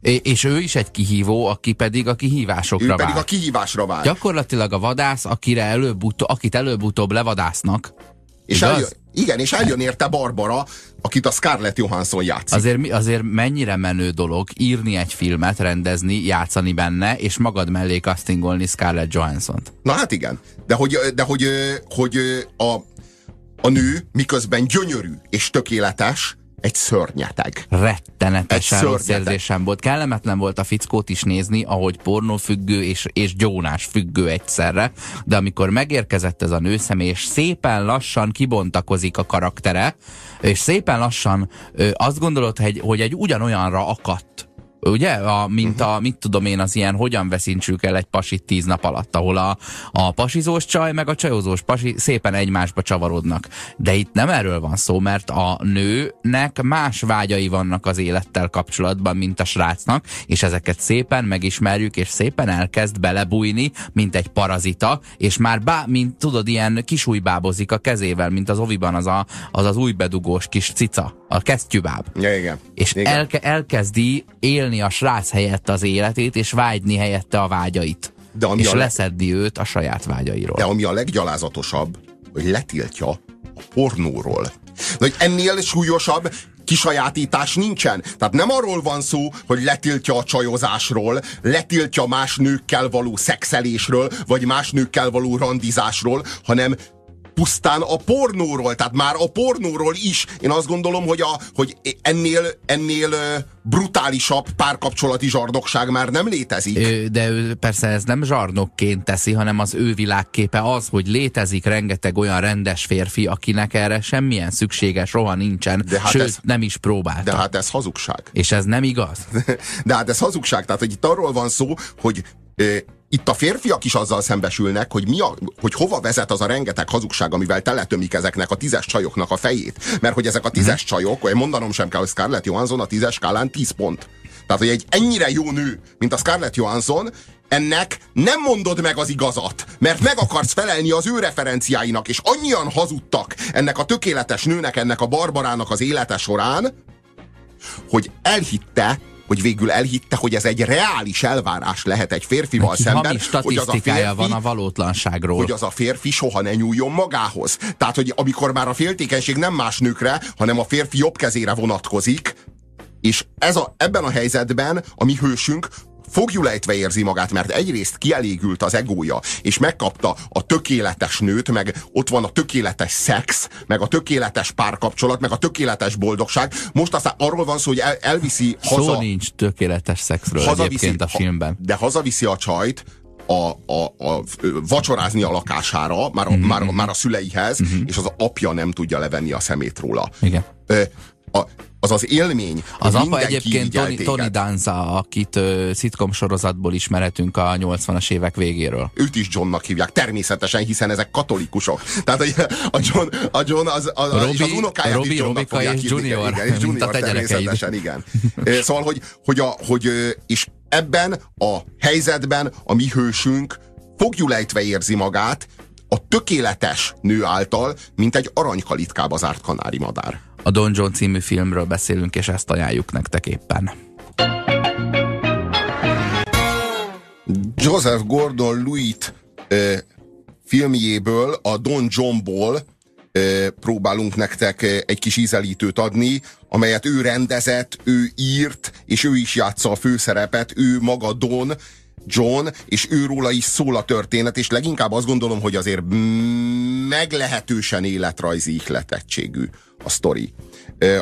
És ő is egy kihívó, aki pedig a kihívásokra ő vár. pedig a kihívásra vár. Gyakorlatilag a vadász, akire előbb akit előbb-utóbb levadásznak. És eljön, igen, és eljön érte Barbara, akit a Scarlett Johansson játszik. Azért, azért mennyire menő dolog írni egy filmet, rendezni, játszani benne, és magad mellé castingolni Scarlett Johansson-t. Na hát igen, de hogy, de hogy, hogy a, a nő miközben gyönyörű és tökéletes, egy szörnyeteg. Rossz érzésem volt. Kellemetlen volt a fickót is nézni, ahogy pornófüggő és, és gyónás függő egyszerre, de amikor megérkezett ez a nőszemély, és szépen lassan kibontakozik a karaktere, és szépen lassan ö, azt gondolod, hogy, hogy egy ugyanolyanra akadt ugye? A, mint a, mit tudom én, az ilyen hogyan veszintsük el egy pasit tíz nap alatt, ahol a, a pasizós csaj meg a csajozós pasi szépen egymásba csavarodnak. De itt nem erről van szó, mert a nőnek más vágyai vannak az élettel kapcsolatban, mint a srácnak, és ezeket szépen megismerjük, és szépen elkezd belebújni, mint egy parazita, és már bá, mint tudod, ilyen kisújbábozik a kezével, mint az oviban az a, az, az új bedugós kis cica, a kesztyűbáb. Ja, igen. És igen. Elke, elkezdi élni élni a srác helyett az életét, és vágyni helyette a vágyait. De ami és a leszedni őt a saját vágyairól. De ami a leggyalázatosabb, hogy letiltja a pornóról. De hogy ennél súlyosabb kisajátítás nincsen. Tehát nem arról van szó, hogy letiltja a csajozásról, letiltja más nőkkel való szexelésről, vagy más nőkkel való randizásról, hanem pusztán a pornóról, tehát már a pornóról is. Én azt gondolom, hogy, a, hogy ennél, ennél brutálisabb párkapcsolati zsarnokság már nem létezik. De ő persze ez nem zsarnokként teszi, hanem az ő világképe az, hogy létezik rengeteg olyan rendes férfi, akinek erre semmilyen szüksége soha nincsen, de hát sőt ez, nem is próbálta. De hát ez hazugság. És ez nem igaz? De hát ez hazugság, tehát hogy itt arról van szó, hogy itt a férfiak is azzal szembesülnek, hogy, mi a, hogy hova vezet az a rengeteg hazugság, amivel teletömik ezeknek a tízes csajoknak a fejét. Mert hogy ezek a tízes mhm. csajok, mondanom sem kell, hogy Scarlett Johansson a tízes skálán 10 pont. Tehát, hogy egy ennyire jó nő, mint a Scarlett Johansson, ennek nem mondod meg az igazat, mert meg akarsz felelni az ő referenciáinak, és annyian hazudtak ennek a tökéletes nőnek, ennek a Barbarának az élete során, hogy elhitte, hogy végül elhitte, hogy ez egy reális elvárás lehet egy férfival Neki szemben, hogy az a férfi, van a valótlanságról. Hogy az a férfi soha ne nyúljon magához. Tehát, hogy amikor már a féltékenység nem más nőkre, hanem a férfi jobb kezére vonatkozik, és ez a, ebben a helyzetben a mi hősünk fogjulejtve érzi magát, mert egyrészt kielégült az egója, és megkapta a tökéletes nőt, meg ott van a tökéletes szex, meg a tökéletes párkapcsolat, meg a tökéletes boldogság. Most aztán arról van szó, hogy el, elviszi haza... Szó nincs tökéletes szexről hazaviszi, egyébként a filmben. De hazaviszi a csajt, a, a, a vacsorázni a lakására, már, mm-hmm. már, már a szüleihez, mm-hmm. és az apja nem tudja levenni a szemét róla. Igen. A, az az élmény. Az apa egyébként Tony, Tony Danza, akit uh, szitkom sorozatból ismerhetünk a 80-as évek végéről. Őt is Johnnak hívják, természetesen, hiszen ezek katolikusok. Tehát a John, a John az, az, Robi, és az unokáját Robi, is Johnnak Robika és Junior, igen, és Junior természetesen, igen. Szóval, hogy, hogy, a, hogy és ebben a helyzetben a mi hősünk fogjulejtve érzi magát, a tökéletes nő által, mint egy aranykalitkába zárt kanári madár. A Don John című filmről beszélünk, és ezt ajánljuk nektek éppen. Joseph Gordon-Lewitt filmjéből, a Don Johnból ö, próbálunk nektek egy kis ízelítőt adni, amelyet ő rendezett, ő írt, és ő is játsza a főszerepet, ő maga Don, John, és őróla is szól a történet, és leginkább azt gondolom, hogy azért meglehetősen életrajzi ihletettségű a sztori.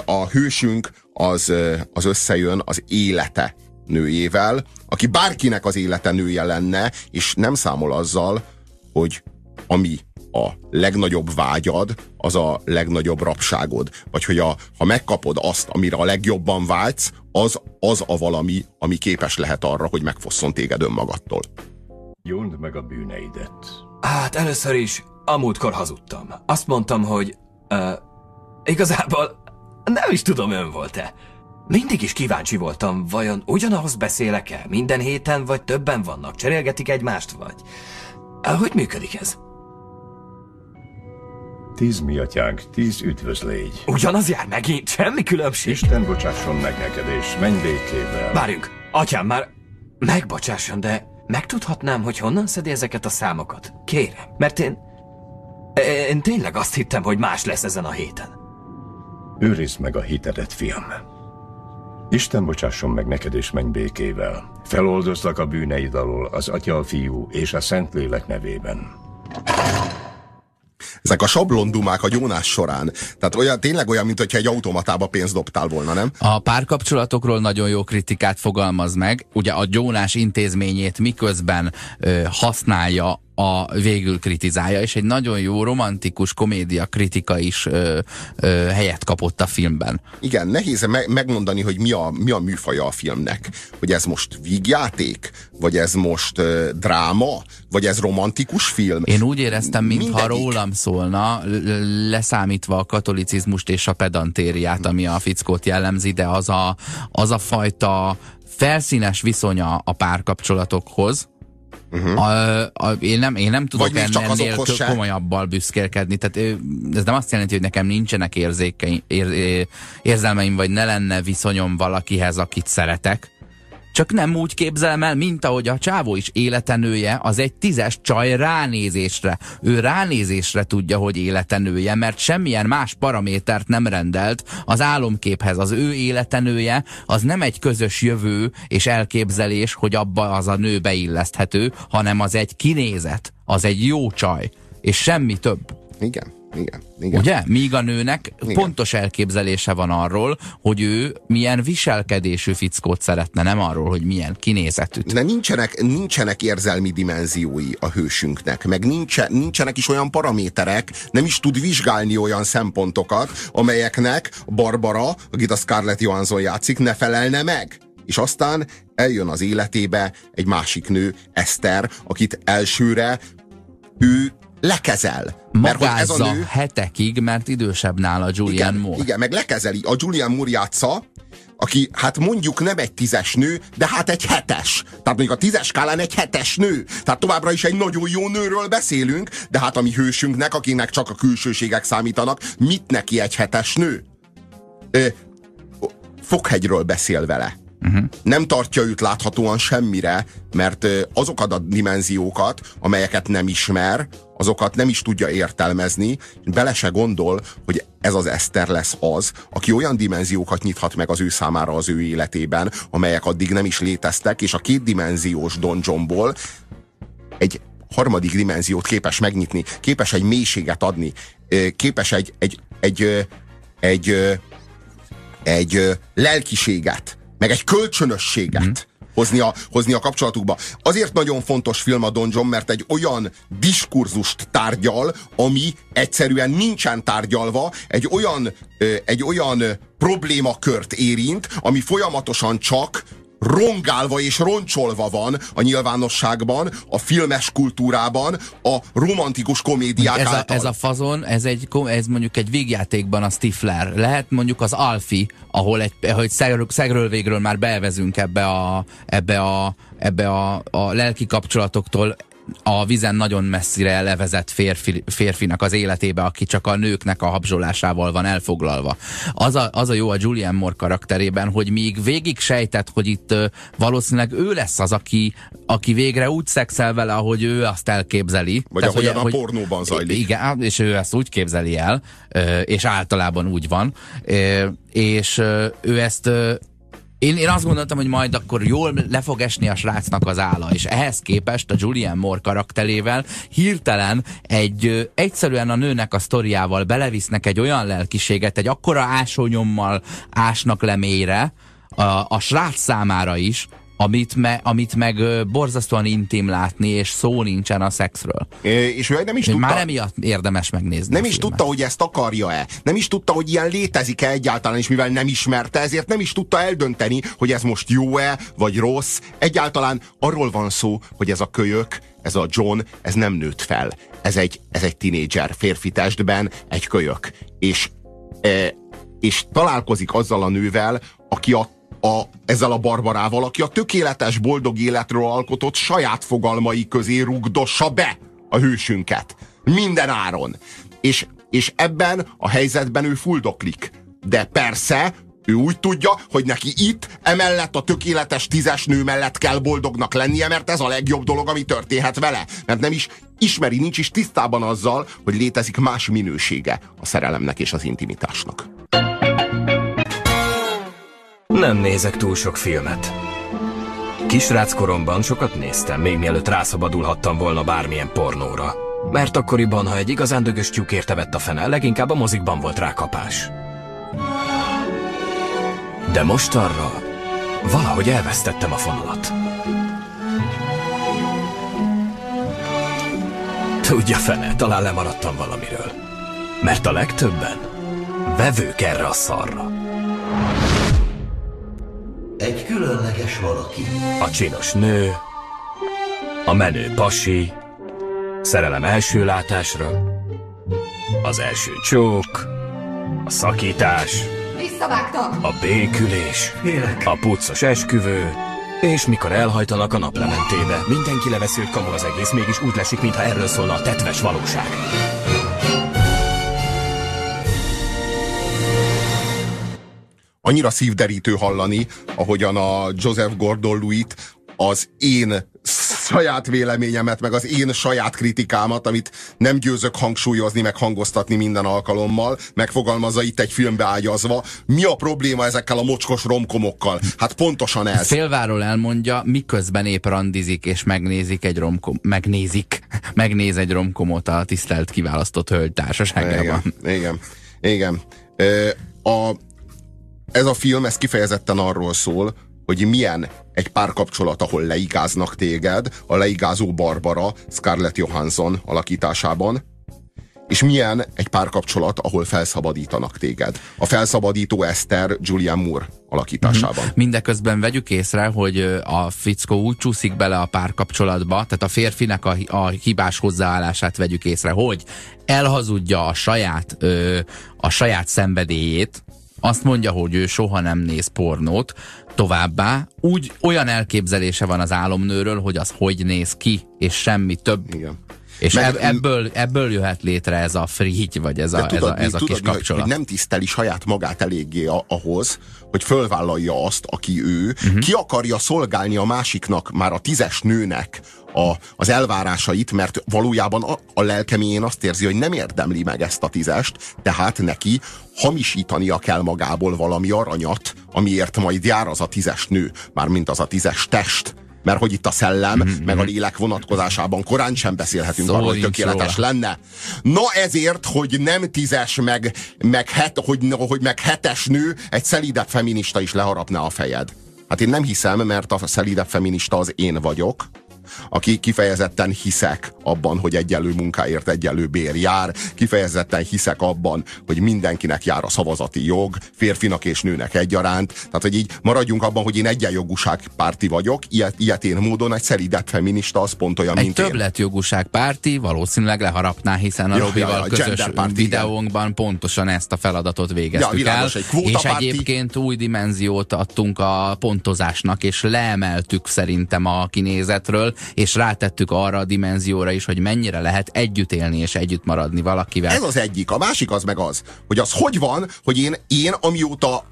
A hősünk az, az összejön az élete nőjével, aki bárkinek az élete nője lenne, és nem számol azzal, hogy ami a legnagyobb vágyad, az a legnagyobb rapságod. Vagy hogy a, ha megkapod azt, amire a legjobban vágysz, az, az a valami, ami képes lehet arra, hogy megfosszon téged önmagadtól. Jónd meg a bűneidet. Hát először is a múltkor hazudtam. Azt mondtam, hogy uh, igazából nem is tudom, ön volt-e. Mindig is kíváncsi voltam, vajon ugyanahoz beszélek-e? Minden héten, vagy többen vannak? Cserélgetik egymást, vagy? Hogy működik ez? Tíz mi atyánk, tíz üdvözlégy. Ugyanaz jár megint, semmi különbség. Isten bocsásson meg neked, és menj békével. Várjunk, atyám már megbocsásson, de megtudhatnám, hogy honnan szedi ezeket a számokat? Kérem, mert én... Én tényleg azt hittem, hogy más lesz ezen a héten. Őrizd meg a hitedet, fiam. Isten bocsásson meg neked, és menj békével. Feloldozlak a bűneid alól az Atya, a Fiú és a Szentlélek nevében ezek a sablondumák a gyónás során. Tehát olyan, tényleg olyan, mint hogyha egy automatába pénzt dobtál volna, nem? A párkapcsolatokról nagyon jó kritikát fogalmaz meg. Ugye a gyónás intézményét miközben ö, használja a végül kritizálja, és egy nagyon jó romantikus komédia kritika is ö, ö, helyet kapott a filmben. Igen, nehéz me megmondani, hogy mi a, mi a műfaja a filmnek. Hogy ez most vígjáték, vagy ez most ö, dráma, vagy ez romantikus film. Én úgy éreztem, mintha rólam szólna, leszámítva a katolicizmust és a pedantériát, ami a fickót jellemzi, de az a, az a fajta felszínes viszonya a párkapcsolatokhoz, Uh-huh. A, a, én, nem, én nem tudok ennél komolyabbal büszkélkedni. Tehát ez nem azt jelenti, hogy nekem nincsenek érzékeim, ér, érzelmeim, vagy ne lenne viszonyom valakihez, akit szeretek csak nem úgy képzelem el, mint ahogy a csávó is életenője, az egy tízes csaj ránézésre. Ő ránézésre tudja, hogy életenője, mert semmilyen más paramétert nem rendelt az álomképhez. Az ő életenője az nem egy közös jövő és elképzelés, hogy abba az a nő beilleszthető, hanem az egy kinézet, az egy jó csaj, és semmi több. Igen. Igen, igen. Ugye? Míg a nőnek igen. pontos elképzelése van arról, hogy ő milyen viselkedésű fickót szeretne, nem arról, hogy milyen kinézetűt. De nincsenek, nincsenek érzelmi dimenziói a hősünknek, meg nincsen, nincsenek is olyan paraméterek, nem is tud vizsgálni olyan szempontokat, amelyeknek Barbara, akit a Scarlett Johansson játszik, ne felelne meg. És aztán eljön az életébe egy másik nő, Eszter, akit elsőre ő lekezel. Mert hogy ez a nő, hetekig, mert idősebb nála Julian igen, Moore. Igen, meg lekezeli. A Julian Moore játsza, aki hát mondjuk nem egy tízes nő, de hát egy hetes. Tehát mondjuk a tízes skálán egy hetes nő. Tehát továbbra is egy nagyon jó nőről beszélünk, de hát a mi hősünknek, akinek csak a külsőségek számítanak, mit neki egy hetes nő? Ö, Fokhegyről beszél vele. Uh-huh. Nem tartja őt láthatóan semmire, mert azokat a dimenziókat, amelyeket nem ismer, azokat nem is tudja értelmezni, bele se gondol, hogy ez az Eszter lesz az, aki olyan dimenziókat nyithat meg az ő számára az ő életében, amelyek addig nem is léteztek, és a kétdimenziós Don Johnból egy harmadik dimenziót képes megnyitni, képes egy mélységet adni, képes egy, egy, egy, egy, egy, egy lelkiséget, meg egy kölcsönösséget. Mm hozni a, hozni a kapcsolatukba. Azért nagyon fontos film a Don John, mert egy olyan diskurzust tárgyal, ami egyszerűen nincsen tárgyalva, egy olyan, egy olyan problémakört érint, ami folyamatosan csak rongálva és roncsolva van a nyilvánosságban, a filmes kultúrában, a romantikus komédiák ez által. A, ez a fazon, ez, egy, ez mondjuk egy végjátékban a Stifler. Lehet mondjuk az Alfi, ahol egy, hogy szegről, szegről végről már bevezünk ebbe a, ebbe a, ebbe a, a lelki kapcsolatoktól a vizen nagyon messzire levezett férfi, férfinak az életébe, aki csak a nőknek a habzsolásával van elfoglalva. Az a, az a jó a Julian Moore karakterében, hogy míg végig sejtett, hogy itt valószínűleg ő lesz az, aki, aki végre úgy szexel vele, ahogy ő azt elképzeli. Vagy Tehát, ahogyan hogy, a pornóban zajlik. Igen, és ő ezt úgy képzeli el, és általában úgy van, és ő ezt én, én azt gondoltam, hogy majd akkor jól le fog esni a srácnak az álla, és ehhez képest a Julian Moore karakterével hirtelen egy egyszerűen a nőnek a sztoriával belevisznek egy olyan lelkiséget, egy akkora ásónyommal ásnak le mélyre, a, a srác számára is, amit, me, amit meg borzasztóan intim látni, és szó nincsen a szexről. É, és ő nem is tudta... Már emiatt érdemes megnézni. Nem is tudta, hogy ezt akarja-e. Nem is tudta, hogy ilyen létezik-e egyáltalán, és mivel nem ismerte, ezért nem is tudta eldönteni, hogy ez most jó-e, vagy rossz. Egyáltalán arról van szó, hogy ez a kölyök, ez a John, ez nem nőtt fel. Ez egy, ez egy tinédzser, férfi testben, egy kölyök. És, e, és találkozik azzal a nővel, aki a a, ezzel a barbarával, aki a tökéletes boldog életről alkotott saját fogalmai közé rugdossa be a hősünket. Minden áron. És, és ebben a helyzetben ő fuldoklik. De persze, ő úgy tudja, hogy neki itt, emellett a tökéletes tízes nő mellett kell boldognak lennie, mert ez a legjobb dolog, ami történhet vele. Mert nem is ismeri, nincs is tisztában azzal, hogy létezik más minősége a szerelemnek és az intimitásnak. Nem nézek túl sok filmet. Kisrác koromban sokat néztem, még mielőtt rászabadulhattam volna bármilyen pornóra. Mert akkoriban, ha egy igazán dögös tyúk érte vett a fene, leginkább a mozikban volt rákapás. De most arra valahogy elvesztettem a fonalat. Tudja fene, talán lemaradtam valamiről. Mert a legtöbben vevők erre a szarra. Egy különleges valaki. A csinos nő, a menő pasi, szerelem első látásra, az első csók, a szakítás, Visszavágtam! a békülés, a puccos esküvő, és mikor elhajtanak a naplementébe, mindenki leveszült kamu az egész, mégis úgy leszik, mintha erről szólna a tetves valóság. Annyira szívderítő hallani, ahogyan a Joseph Gordon-Lewitt az én saját véleményemet, meg az én saját kritikámat, amit nem győzök hangsúlyozni, meg hangoztatni minden alkalommal, megfogalmazza itt egy filmbe ágyazva. Mi a probléma ezekkel a mocskos romkomokkal? Hát pontosan ez. Félváról elmondja, miközben épp randizik, és megnézik egy romkom, megnézik, megnéz egy romkomot a tisztelt kiválasztott hölgy társaságában. Igen, igen. igen. A, ez a film, ez kifejezetten arról szól, hogy milyen egy párkapcsolat, ahol leigáznak téged, a leigázó Barbara Scarlett Johansson alakításában, és milyen egy párkapcsolat, ahol felszabadítanak téged. A felszabadító Eszter Julian Moore alakításában. Mm-hmm. Mindeközben vegyük észre, hogy a fickó úgy csúszik bele a párkapcsolatba, tehát a férfinek a, a hibás hozzáállását vegyük észre, hogy elhazudja a saját, ö, a saját szenvedélyét, azt mondja, hogy ő soha nem néz pornót, továbbá úgy olyan elképzelése van az álomnőről, hogy az hogy néz ki, és semmi több. Igen. És Meg, ebből, ebből jöhet létre ez a frigy, vagy ez a, tudod, ez a, ez a tudod, kis kapcsolat. Hogy nem tiszteli saját magát eléggé ahhoz, hogy fölvállalja azt, aki ő, uh-huh. ki akarja szolgálni a másiknak, már a tízes nőnek a, az elvárásait, mert valójában a, a lelkeményén azt érzi, hogy nem érdemli meg ezt a tízest, tehát neki hamisítania kell magából valami aranyat, amiért majd jár az a tízes nő, mármint az a tízes test mert hogy itt a szellem, mm-hmm. meg a lélek vonatkozásában korán sem beszélhetünk arról, hogy tökéletes róla. lenne. Na ezért, hogy nem tízes, meg, meg, het, hogy, hogy meg hetes nő, egy szelídebb feminista is leharapná a fejed. Hát én nem hiszem, mert a szelidebb feminista az én vagyok, aki kifejezetten hiszek abban, hogy egyenlő munkáért egyenlő bér jár, kifejezetten hiszek abban, hogy mindenkinek jár a szavazati jog, férfinak és nőnek egyaránt. Tehát, hogy így maradjunk abban, hogy én egyenjogúság párti vagyok, ilyet, ilyet én módon egy szelidebb feminista, az pont olyan, egy mint többletjogúság párti valószínűleg leharapná, hiszen a Ja, Robival ja, ja, közös genderpárti, videónkban pontosan ezt a feladatot végeztük Ja, világos, el. egy és egyébként új dimenziót adtunk a pontozásnak, és leemeltük szerintem a kinézetről, és rátettük arra a dimenzióra is, hogy mennyire lehet együtt élni és együtt maradni valakivel. Ez az egyik. A másik az meg az, hogy az hogy van, hogy én, én amióta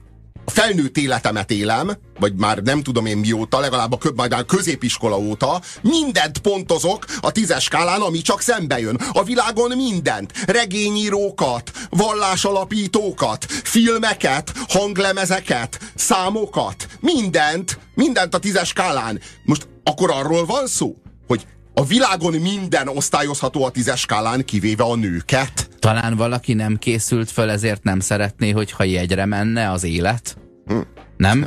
a felnőtt életemet élem, vagy már nem tudom én mióta, legalább a, kö- majd a középiskola óta, mindent pontozok a tízes skálán, ami csak szembe jön. A világon mindent. Regényírókat, vallásalapítókat, filmeket, hanglemezeket, számokat, mindent, mindent a tízes skálán. Most akkor arról van szó, hogy a világon minden osztályozható a tízes skálán, kivéve a nőket. Talán valaki nem készült föl, ezért nem szeretné, hogyha jegyre menne az élet? Hm. Nem?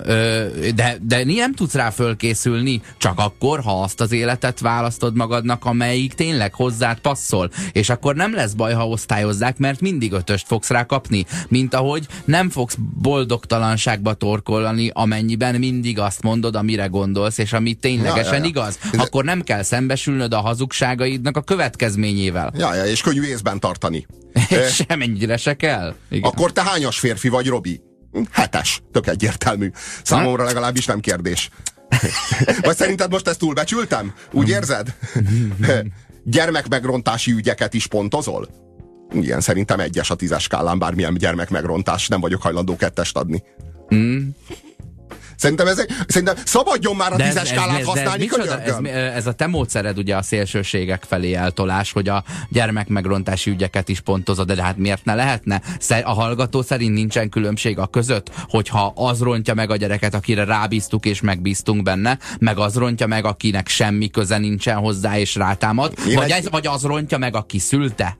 De, de nem tudsz rá fölkészülni, csak akkor, ha azt az életet választod magadnak, amelyik tényleg hozzád passzol. És akkor nem lesz baj, ha osztályozzák, mert mindig ötöst fogsz rá kapni. Mint ahogy nem fogsz boldogtalanságba torkolani, amennyiben mindig azt mondod, amire gondolsz, és ami ténylegesen Ja, ja, ja. igaz. Akkor nem kell szembesülnöd a hazugságaidnak a következményével. Ja, ja, és könnyű észben tartani. Semennyire se kell. Igen. Akkor te hányas férfi vagy, Robi? Hetes. Tök egyértelmű. Számomra legalábbis nem kérdés. Vagy szerinted most ezt túlbecsültem? Úgy érzed? Gyermekmegrontási ügyeket is pontozol? Igen, szerintem egyes a tízes skálán bármilyen gyermekmegrontás. Nem vagyok hajlandó kettest adni. Szerintem, ez, szerintem szabadjon már a De tízes skálát használni, micsoda? ez, könyörgöm. mi- ez a te módszered ugye a szélsőségek felé eltolás, hogy a gyermekmegrontási ügyeket is pontozod, de hát miért ne lehetne? A hallgató szerint nincsen különbség a között, hogyha az rontja meg a gyereket, akire rábíztuk és megbíztunk benne, meg az rontja meg, akinek semmi köze nincsen hozzá és rátámad, Én vagy, egy- ez, vagy az rontja meg, aki szülte?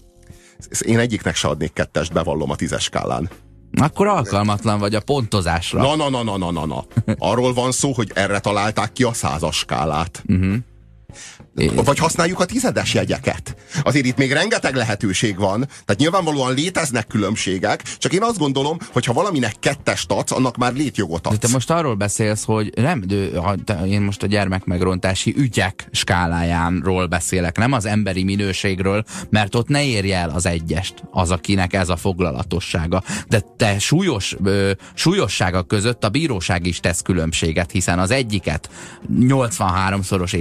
Én egyiknek se adnék kettest, bevallom a tízes skálán. Akkor alkalmatlan vagy a pontozásra. Na, na, na, na, na, na, na. Arról van szó, hogy erre találták ki a százas skálát. Mhm. Vagy használjuk a tizedes jegyeket. Azért itt még rengeteg lehetőség van, tehát nyilvánvalóan léteznek különbségek, csak én azt gondolom, hogy ha valaminek kettest adsz, annak már létjogot De adsz. te most arról beszélsz, hogy nem, de, ha, én most a gyermekmegrontási ügyek skálájánról beszélek, nem az emberi minőségről, mert ott ne érje el az egyest, az, akinek ez a foglalatossága. De te súlyos, ö, súlyossága között a bíróság is tesz különbséget, hiszen az egyiket 83-szoros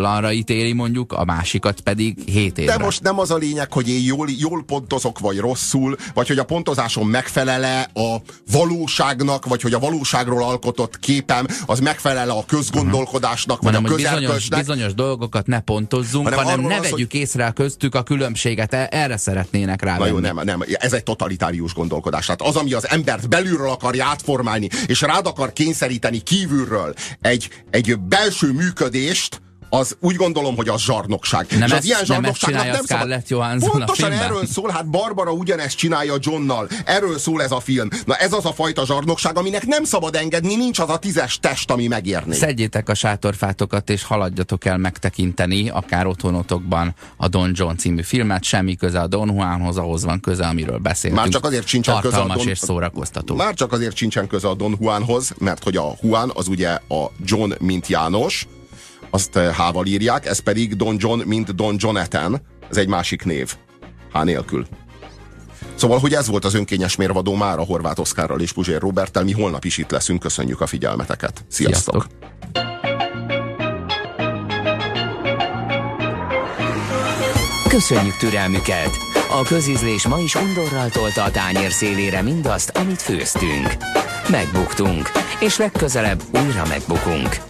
életfogytingranra ítéli mondjuk, a másikat pedig 7 évre. De most nem az a lényeg, hogy én jól, jól pontozok, vagy rosszul, vagy hogy a pontozásom megfelele a valóságnak, vagy hogy a valóságról alkotott képem, az megfelele a közgondolkodásnak, vagy hanem, a hogy bizonyos, közelkösnek. bizonyos dolgokat ne pontozzunk, Hanem hanem, ne szó, vegyük észre a köztük a különbséget. E- Erre szeretnének rá. Na jó, nem, nem, ez egy totalitárius gondolkodás. Tehát az, ami az embert belülről akarja átformálni, és rád akar kényszeríteni kívülről egy, egy belső működést, az úgy gondolom, hogy az zsarnokság. Nem és ezt- az ilyen nem ezt zsarnokságnak csinálja nem szabad. Johansson Pontosan erről szól, hát Barbara ugyanezt csinálja Johnnal. Erről szól ez a film. Na ez az a fajta zsarnokság, aminek nem szabad engedni, nincs az a tízes test, ami megérné. Szedjétek a sátorfátokat, és haladjatok el megtekinteni, akár otthonotokban a Don John című filmet. Semmi köze a Don Juanhoz, ahhoz van köze, amiről beszéltünk. Már csak azért sincsen köze a Don- és szórakoztató. Már csak azért sincsen köze a Don Juanhoz, mert hogy a Juan az ugye a John, mint János, azt eh, H-val írják, ez pedig Don John, mint Don Jonathan, ez egy másik név, H nélkül. Szóval, hogy ez volt az önkényes mérvadó már a Horváth Oszkárral és Puzsér Roberttel, mi holnap is itt leszünk, köszönjük a figyelmeteket. Sziasztok! Sziasztok. Köszönjük türelmüket! A közízlés ma is undorral tolta a tányér szélére mindazt, amit főztünk. Megbuktunk, és legközelebb újra megbukunk.